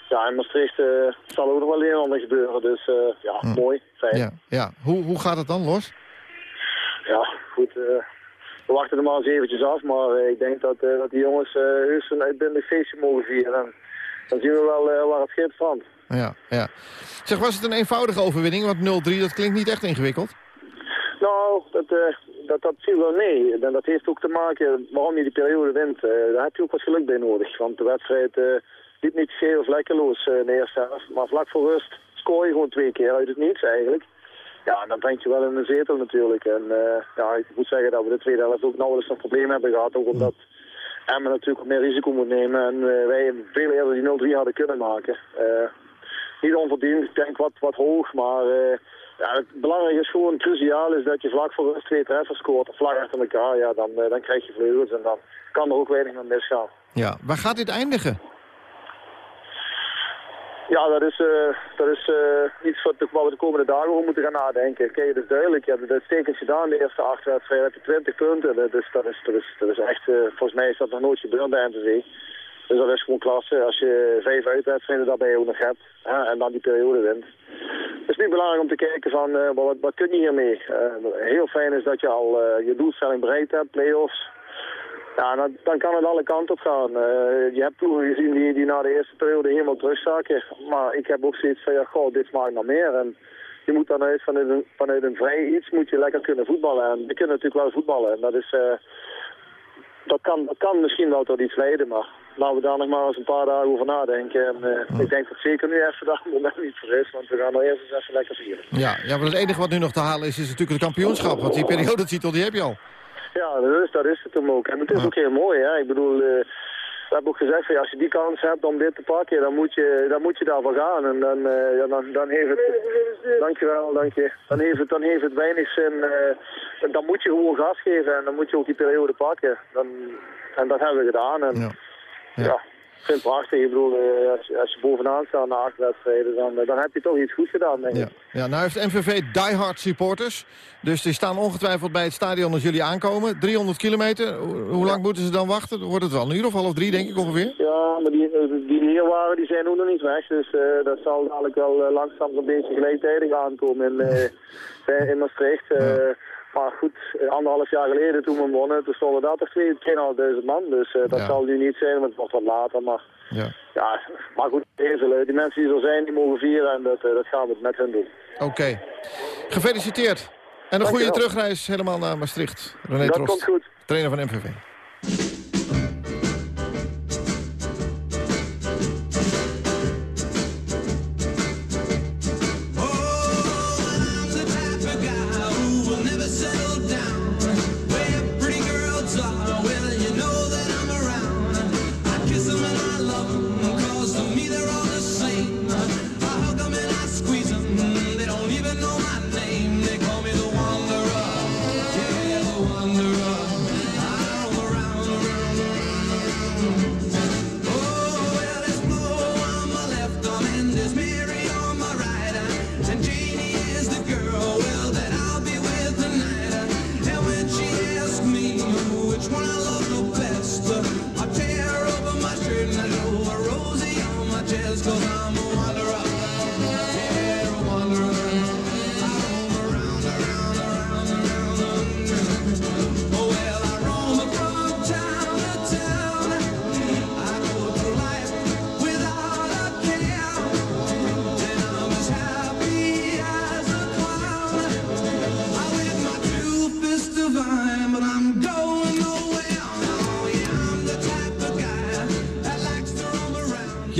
ja, in Maastricht uh, zal ook nog wel een ander gebeuren. Dus uh, ja, hm. mooi, fijn. Ja, ja. Hoe, hoe gaat het dan los? Ja, goed. we wachten er maar eens eventjes af. Maar ik denk dat, dat die jongens heus een uitbundig feestje mogen vieren. En dan zien we wel waar het schip strandt. Ja, ja. Zeg, was het een eenvoudige overwinning? Want 0-3, dat klinkt niet echt ingewikkeld. Nou, dat, uh, dat, dat wel mee. En dat heeft ook te maken waarom je die periode wint. Uh, daar heb je ook wat geluk bij nodig. Want de wedstrijd uh, liep niet geheel of lekkerloos in de eerste helft. Maar vlak voor rust scoor je gewoon twee keer uit het niets eigenlijk. Ja, en dan breng je wel in een zetel natuurlijk. En ja, ik moet zeggen dat we de tweede helft ook nauwelijks een probleem hebben gehad. Ook omdat Emmen natuurlijk meer risico moet nemen. En wij veel eerder die 0-3 hadden kunnen maken niet onverdiend. Ik denk wat, wat hoog, maar uh, ja, het belangrijke is gewoon cruciaal is dat je vlak voor rust twee treffers scoort, vlak achter elkaar. Ja, dan, uh, dan krijg je vleugels en dan kan er ook weinig meer misgaan. Ja, waar gaat dit eindigen? Ja, dat is, uh, dat is iets wat, waar we de komende dagen over moeten gaan nadenken. Kijk, het is duidelijk, je hebt het uitstekend gedaan de eerste acht wedstrijden, heb je 20 punten. Dat is, dat is, dat is, dat is echt, volgens mij is dat nog nooit gebeurd bij NTV. Dus dat is gewoon klasse als je vijf uitwedstrijden daarbij ook nog hebt en dan die periode wint. Het is nu belangrijk om te kijken van uh, wat, wat kun je hiermee. Uh, heel fijn is dat je al uh, je doelstelling bereikt hebt, play-offs. Ja, dan, dan, kan het alle kanten op gaan. je hebt ploegen gezien die, die na de eerste periode helemaal terugzakken. Maar ik heb ook zoiets van, ja, goh, dit smaakt nog meer. En je moet dan uit, vanuit, een, vanuit een vrij iets moet je lekker kunnen voetballen. En we kunnen natuurlijk wel voetballen. En dat is... dat kan, dat kan misschien wel tot iets leiden, maar laten we daar nog maar eens een paar dagen over nadenken. En uh, ik denk dat zeker nu even dat moment niet voor is, want we gaan nog eerst eens even lekker vieren. Ja, ja, maar het enige wat nu nog te halen is, is natuurlijk het kampioenschap. Want die periodetitel, die heb je al. Ja, dat is, dat is het hem ook. En het is ook heel mooi, hè. Ik bedoel, uh, we hebben ook gezegd, van, ja, als je die kans hebt om dit te pakken, dan moet je, dan moet je daarvoor gaan. En dan, uh, ja, dan, dan heeft het, dankjewel, dank je. Dan heeft het, dan heeft het weinig zin, uh, dan moet je gewoon gas geven en dan moet je ook die periode pakken. Dan, en dat hebben we gedaan. En, ja. Ja. ja. ik vind het prachtig. Ik bedoel, als, je, als je bovenaan staat na acht wedstrijden, dan, dan heb je toch iets goed gedaan, denk ik. Ja. ja, nou heeft MVV diehard supporters. Dus die staan ongetwijfeld bij het stadion als jullie aankomen. 300 kilometer. Hoe lang moeten ze dan wachten? Wordt het wel een uur of half drie, denk ik ongeveer? Ja, maar die, die hier waren, die zijn ook nog niet weg. Dus uh, dat zal dadelijk wel uh, langzaam zo'n beetje gelijktijdig aankomen in, *laughs* uh, in Maastricht. Maar goed, anderhalf jaar geleden toen we wonnen, toen stonden daar toch 2.500 man. Dus uh, dat Ja. zal nu niet zijn, want het wordt wat later. Maar Ja. ja, maar goed, leuk. Die mensen die er zijn, die mogen vieren en dat, eh, dat gaan we met hen doen. Oké. Gefeliciteerd. En een goede terugreis helemaal naar Maastricht. René Dat Trost, komt goed. trainer van MVV.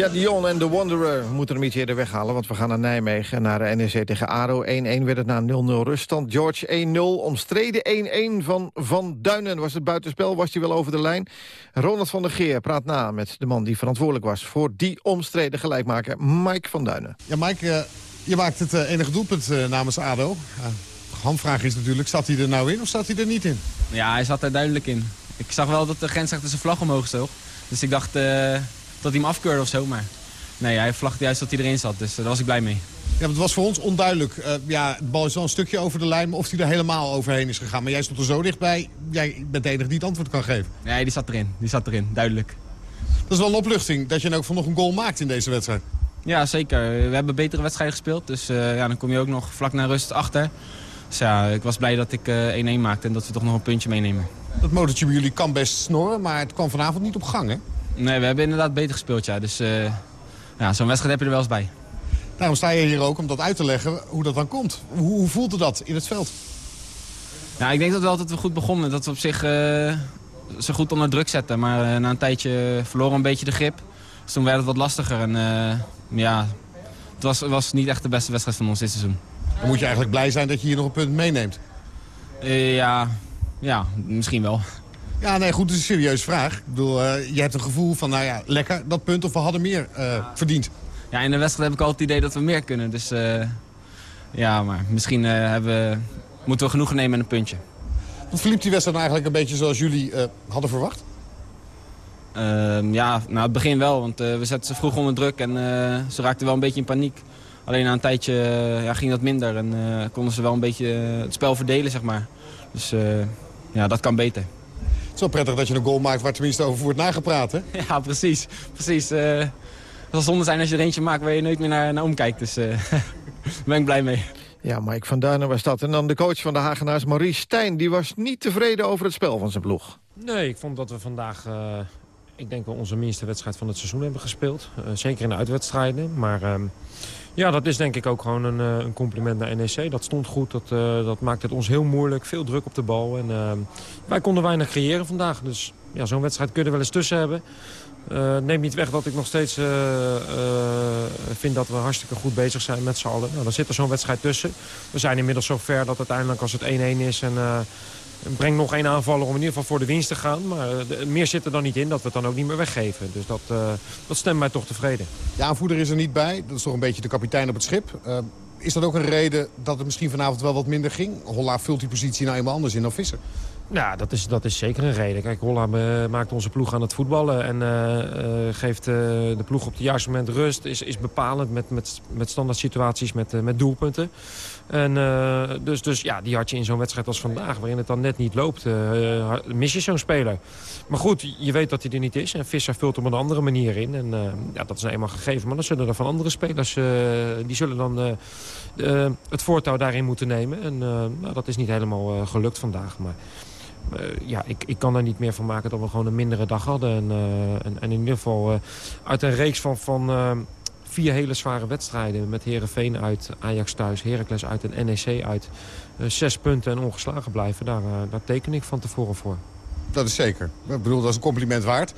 Ja, Dion en de Wanderer moeten hem iets eerder weghalen... want we gaan naar Nijmegen, naar de NEC tegen ADO. 1-1 werd het na 0-0 ruststand. George 1-0, omstreden 1-1 van Van Duinen. Was het buitenspel, was hij wel over de lijn. Ronald van der Geer praat na met de man die verantwoordelijk was... voor die omstreden gelijkmaker, Mike van Duinen. Ja, Mike, eh, je maakt het eh, enige doelpunt eh, namens ADO. Handvraag is natuurlijk, zat hij er nou in of zat hij er niet in? Ja, hij zat er duidelijk in. Ik zag wel dat de grensrechter zijn vlag omhoog steeg. Dus ik dacht eh, dat hij hem afkeurde of zo, maar... Nee, hij vlagde juist dat hij erin zat, dus daar was ik blij mee. Ja, het was voor ons onduidelijk. Eh, ja, de bal is wel een stukje over de lijn, maar of hij er helemaal overheen is gegaan. Maar jij stond er zo dichtbij. Jij bent de enige die het antwoord kan geven. Nee, die zat erin. Die zat erin, duidelijk. Dat is wel een opluchting dat je elk geval nog een goal maakt in deze wedstrijd. Ja, zeker. We hebben betere wedstrijden gespeeld. Dus eh, ja, dan kom je ook nog vlak na rust achter. Dus ja, ik was blij dat ik eh, 1-1 maakte en dat we toch nog een puntje meenemen. Dat motortje bij jullie kan best snorren, maar het kwam vanavond niet op gang, hè? Nee, we hebben inderdaad beter gespeeld, ja. Dus eh, ja, zo'n wedstrijd heb je er wel eens bij. Daarom sta je hier ook om dat uit te leggen hoe dat dan komt. Hoe, hoe voelde dat in het veld? Ja, ik denk dat wel dat we goed begonnen. Dat we op zich eh, ze goed onder druk zetten. Maar eh, na een tijdje verloren we een beetje de grip. Dus toen werd het wat lastiger. En ja, het was, was niet echt de beste wedstrijd van ons dit seizoen. Dan moet je eigenlijk blij zijn dat je hier nog een punt meeneemt. Ja, ja, misschien wel. Ja, nee, goed, het is een serieuze vraag. Ik bedoel, eh, je hebt een gevoel van, nou ja, lekker, dat punt, of we hadden meer eh, verdiend. Ja, in de wedstrijd heb ik altijd het idee dat we meer kunnen. Dus eh, ja, maar misschien hebben moeten we genoegen nemen met een puntje. Verliep die wedstrijd nou eigenlijk een beetje zoals jullie hadden verwacht? Ehm, ja, nou het begin wel, want we zetten ze vroeg onder druk en ze raakten wel een beetje in paniek. Alleen na een tijdje ja, ging dat minder en konden ze wel een beetje het spel verdelen, zeg maar. Dus ja, dat kan beter. Het is wel prettig dat je een goal maakt waar tenminste over wordt nagepraat, hè? *laughs* Ja, precies. precies. eh, het zal zonde zijn als je er eentje maakt waar je nooit meer naar, naar omkijkt. Dus eh, daar *laughs* ben ik blij mee. Ja, Mike van Duinen was dat. En dan de coach van de Hagenaars, Maurice Stijn. Die was niet tevreden over het spel van zijn ploeg. Nee, ik vond dat we vandaag, eh, ik denk wel onze minste wedstrijd van het seizoen hebben gespeeld. Eh, zeker in de uitwedstrijden. Maar ehm, ja, dat is denk ik ook gewoon een, eh, een compliment naar NEC. Dat stond goed, dat, eh, dat maakte het ons heel moeilijk. Veel druk op de bal. En ehm, wij konden weinig creëren vandaag. Dus ja, zo'n wedstrijd kun je er wel eens tussen hebben. Eh neemt niet weg dat ik nog steeds eh, eh, vind dat we hartstikke goed bezig zijn met z'n allen. Nou, dan zit er zo'n wedstrijd tussen. We zijn inmiddels zo ver dat uiteindelijk als het 1-1 is... en eh, breng nog één aanvaller om in ieder geval voor de winst te gaan. Maar eh, meer zit er dan niet in dat we het dan ook niet meer weggeven. Dus dat, eh, dat stemt mij toch tevreden. De aanvoerder is er niet bij. Dat is toch een beetje de kapitein op het schip. Eh, is dat ook een reden dat het misschien vanavond wel wat minder ging? Holla vult die positie nou eenmaal anders in dan Visser. Ja, dat is, dat is zeker een reden. Kijk, Holla maakt onze ploeg aan het voetballen... en eh, eh, geeft eh, de ploeg op het juiste moment rust. Is, is bepalend met, met, met standaard situaties, met, met doelpunten. En, eh, dus, dus ja, die had je in zo'n wedstrijd als vandaag... waarin het dan net niet loopt, eh, mis je zo'n speler. Maar goed, je weet dat hij er niet is. En Visser vult op een andere manier in. En eh, ja, dat is nou eenmaal gegeven. Maar dan zullen er van andere spelers... die zullen dan het voortouw daarin moeten nemen. En nou, dat is niet helemaal gelukt vandaag. Maar ja, ik, ik kan er niet meer van maken dat we gewoon een mindere dag hadden. En, en, in ieder geval uit een reeks van, van vier hele zware wedstrijden... met Herenveen uit, Ajax thuis, Heracles uit en NEC uit... eh, zes punten en ongeslagen blijven, daar, eh, daar teken ik van tevoren voor. Dat is zeker. Ik bedoel, dat is een compliment waard.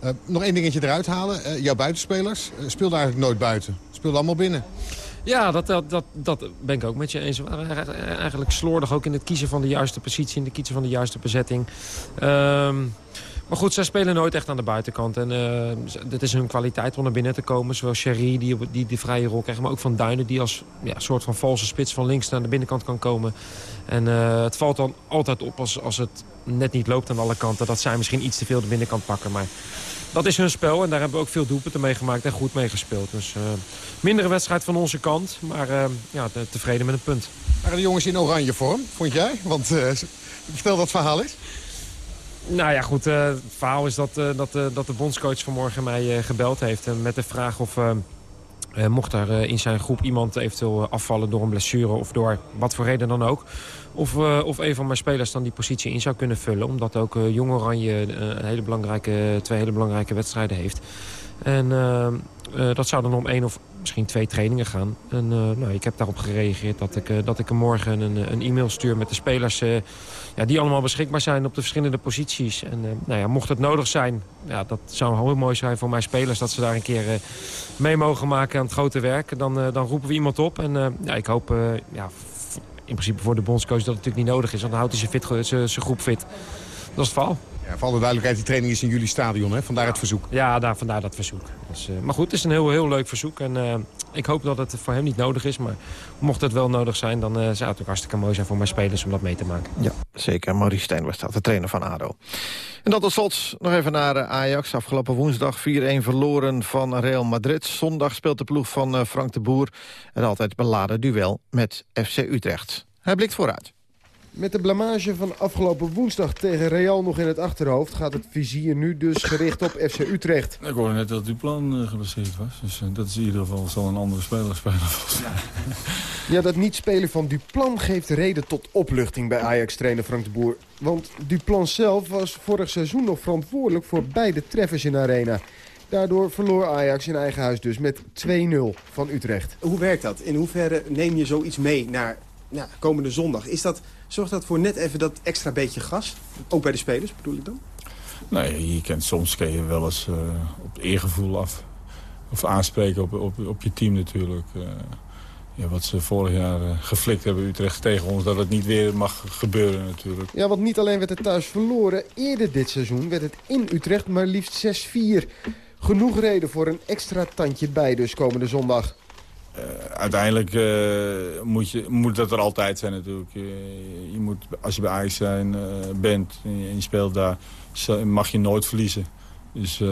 Eh, nog één dingetje eruit halen. Jouw buitenspelers eh, speelden eigenlijk nooit buiten. Speelden allemaal binnen. Ja, dat, dat, dat, dat ben ik ook met je eens. We waren eigenlijk- eigenlijk slordig ook in het kiezen van de juiste positie... in het kiezen van de juiste bezetting. Ehm, maar goed, zij spelen nooit echt aan de buitenkant. En eh dat is hun kwaliteit om naar binnen te komen. Zowel Sherry, die, die de vrije rol krijgt... maar ook Van Duinen, die als ja, soort van valse spits van links naar de binnenkant kan komen. En eh, het valt dan altijd op als, als het net niet loopt aan alle kanten... dat zij misschien iets te veel de binnenkant pakken. Maar dat is hun spel en daar hebben we ook veel doelpunten mee gemaakt en goed mee gespeeld. Dus eh, mindere wedstrijd van onze kant, maar eh, ja, te- tevreden met een punt. Waren de jongens in oranje vorm, vond jij? Want eh, vertel wat verhaal is. Nou ja, goed. eh, het verhaal is dat, eh, dat, eh, dat de bondscoach vanmorgen mij gebeld heeft... met de vraag of... mocht eh, in zijn groep iemand eventueel afvallen door een blessure... of door wat voor reden dan ook... Of, of een van mijn spelers dan die positie in zou kunnen vullen. Omdat ook Jong Oranje hele belangrijke, twee hele belangrijke wedstrijden heeft. En dat zou dan om één of misschien twee trainingen gaan. En nou, ik heb daarop gereageerd dat ik, dat ik morgen een, een e-mail stuur met de spelers... ja, die allemaal beschikbaar zijn op de verschillende posities. En eh, nou ja, mocht het nodig zijn, ja, dat zou heel mooi zijn voor mijn spelers... dat ze daar een keer eh, mee mogen maken aan het grote werk. Dan, eh, dan roepen we iemand op. En ja, ik hoop, ja, in principe voor de bondscoach dat het natuurlijk niet nodig is. Want dan houdt hij zijn, zijn groep fit. Dat is het verhaal. Ja, voor alle duidelijkheid, die training is in jullie stadion, hè? vandaar het verzoek. Ja, daar, vandaar dat verzoek. Dus, eh, maar goed, het is een heel, heel leuk verzoek. En eh, ik hoop dat het voor hem niet nodig is. Maar mocht het wel nodig zijn, dan eh, zou het ook hartstikke mooi zijn voor mijn spelers om dat mee te maken. Ja, zeker. Maurice Stijn was dat, de trainer van ADO. En dan tot slot nog even naar Ajax. Afgelopen woensdag 4-1 verloren van Real Madrid. Zondag speelt de ploeg van Frank de Boer... een altijd beladen duel met FC Utrecht. Hij blikt vooruit. Met de blamage van afgelopen woensdag tegen Real nog in het achterhoofd... gaat het vizier nu dus gericht op FC Utrecht. Ik hoorde net dat Duplan uh, geblesseerd was. Dus uh, dat is in ieder geval zal een andere speler spelen. Ja, dat niet spelen van Duplan geeft reden tot opluchting bij Ajax-trainer Frank de Boer. Want Duplan zelf was vorig seizoen nog verantwoordelijk voor beide treffers in de arena. Daardoor verloor Ajax in eigen huis dus met 2-0 van Utrecht. Hoe werkt dat? In hoeverre neem je zoiets mee naar nou, komende zondag? Is dat, zorgt dat voor net even dat extra beetje gas? Ook bij de spelers bedoel ik dan? Nee, je kent soms kun je wel eens uh, op het eergevoel af. Of aanspreken op, op, op je team natuurlijk. Uh, ja, wat ze vorig jaar uh, geflikt hebben Utrecht tegen ons. Dat het niet weer mag gebeuren natuurlijk. Ja, want niet alleen werd het thuis verloren. Eerder dit seizoen werd het in Utrecht maar liefst 6-4. Genoeg reden voor een extra tandje bij dus komende zondag. Uh, uiteindelijk uh, moet, je, moet dat er altijd zijn natuurlijk. Uh, je moet, als je bij Ajax zijn, bent en je, speelt daar, mag je nooit verliezen. Dus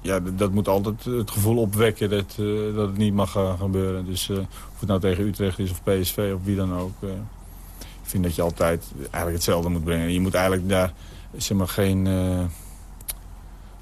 ja, dat, moet altijd het gevoel opwekken dat, dat het niet mag gebeuren. Dus of het nou tegen Utrecht is of PSV of wie dan ook. ik vind dat je altijd eigenlijk hetzelfde moet brengen. Je moet eigenlijk daar zeg maar, geen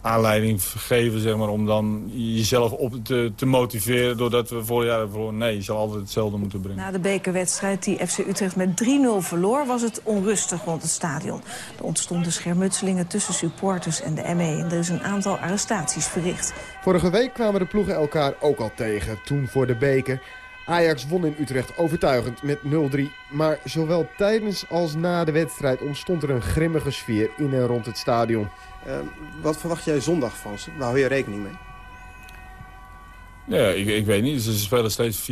aanleiding geven zeg maar, om dan jezelf op te, te motiveren doordat we vorig jaar hebben verloren. Nee, je zal altijd hetzelfde moeten brengen. Na de bekerwedstrijd die FC Utrecht met 3-0 verloor was het onrustig rond het stadion. Er ontstonden schermutselingen tussen supporters en de ME en er is een aantal arrestaties verricht. Vorige week kwamen de ploegen elkaar ook al tegen, toen voor de beker. Ajax won in Utrecht overtuigend met 0-3. Maar zowel tijdens als na de wedstrijd ontstond er een grimmige sfeer in en rond het stadion. Uh, wat verwacht jij zondag van ze? Waar hou je rekening mee? Ja, ik, ik weet niet. Ze spelen steeds 4-4-2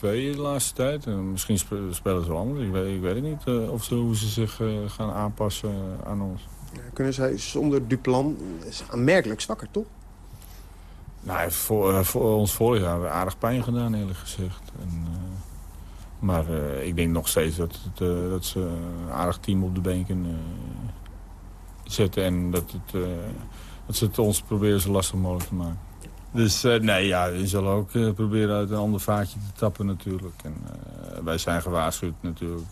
de laatste tijd. En misschien spelen ze wel anders. Ik weet, ik weet het niet uh, of ze, hoe ze zich uh, gaan aanpassen aan ons. Ja, kunnen zij zonder Duplan... is aanmerkelijk zwakker, toch? Nou, voor, uh, voor ons vorig jaar hebben we aardig pijn gedaan, eerlijk gezegd. En, maar ik denk nog steeds dat, dat ze een aardig team op de been kunnen zetten. En dat, het, uh, dat ze het ons proberen zo lastig mogelijk te maken. Dus uh, nee, ja, je zal ook uh, proberen uit een ander vaatje te tappen natuurlijk. En, wij zijn gewaarschuwd natuurlijk.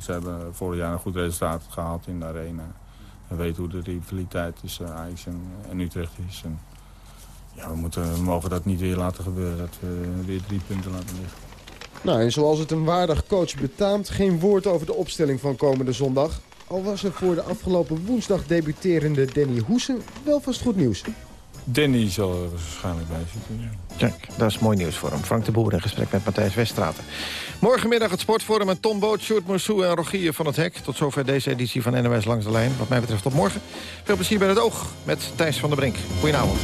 ze hebben vorig jaar een goed resultaat gehaald in de arena. We weten hoe de rivaliteit tussen Ajax en, en Utrecht is. En, ja, we, moeten, we mogen dat niet weer laten gebeuren, dat we weer drie punten laten liggen. Nou, en zoals het een waardig coach betaamt... geen woord over de opstelling van komende zondag. Al was er voor de afgelopen woensdag debuterende Danny Hoesen wel vast goed nieuws. Danny zal er waarschijnlijk bij zitten. Kijk, dat is mooi nieuws voor hem. Frank de Boer in gesprek met Matthijs Weststraten. Morgenmiddag het Sportforum met Tom Boot, Sjoerd Moussou en Rogier van het Hek. Tot zover deze editie van NOS Langs de Lijn. Wat mij betreft tot morgen. Veel plezier bij het oog met Thijs van der Brink. Goedenavond.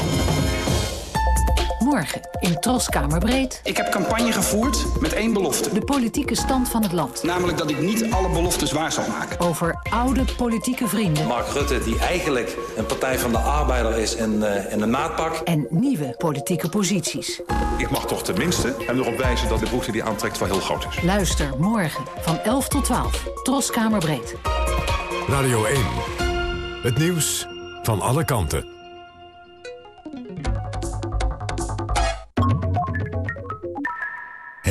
Morgen in Troskamerbreed. Ik heb campagne gevoerd met één belofte. De politieke stand van het land. Namelijk dat ik niet alle beloftes waar zal maken. Over oude politieke vrienden. Mark Rutte, die eigenlijk een partij van de arbeider is en, uh, en een maatpak. En nieuwe politieke posities. Ik mag toch tenminste hem erop wijzen dat de broek die aantrekt wel heel groot is. Luister morgen van 11 tot 12. Troskamerbreed. Radio 1. Het nieuws van alle kanten.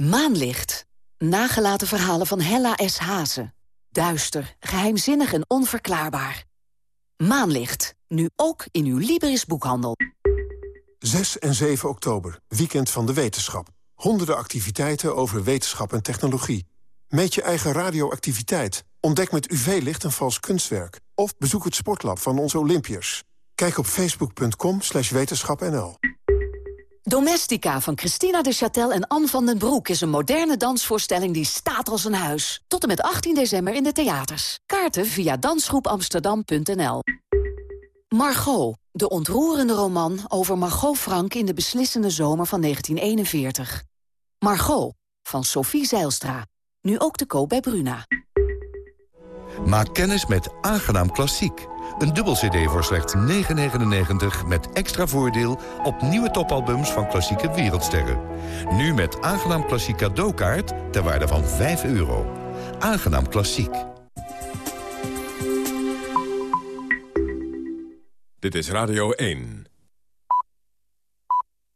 Maanlicht. Nagelaten verhalen van Hella S. Hazen. Duister, geheimzinnig en onverklaarbaar. Maanlicht. Nu ook in uw Libris boekhandel. 6 en 7 oktober, weekend van de wetenschap. Honderden activiteiten over wetenschap en technologie. Meet je eigen radioactiviteit. Ontdek met UV-licht een vals kunstwerk. Of bezoek het sportlab van onze Olympiërs. Kijk op facebook.com slash wetenschapnl. Domestica van Christina de Châtel en Anne van den Broek... is een moderne dansvoorstelling die staat als een huis. Tot en met 18 december in de theaters. Kaarten via dansgroepamsterdam.nl. Margot, de ontroerende roman over Margot Frank... in de beslissende zomer van 1941. Margot, van Sophie Zeilstra. Nu ook te koop bij Bruna. Maak kennis met Aangenaam Klassiek. Een dubbel cd voor slechts 9,99 met extra voordeel op nieuwe topalbums van klassieke wereldsterren. Nu met Aangenaam Klassiek cadeaukaart ter waarde van 5 euro. Aangenaam Klassiek. Dit is Radio 1.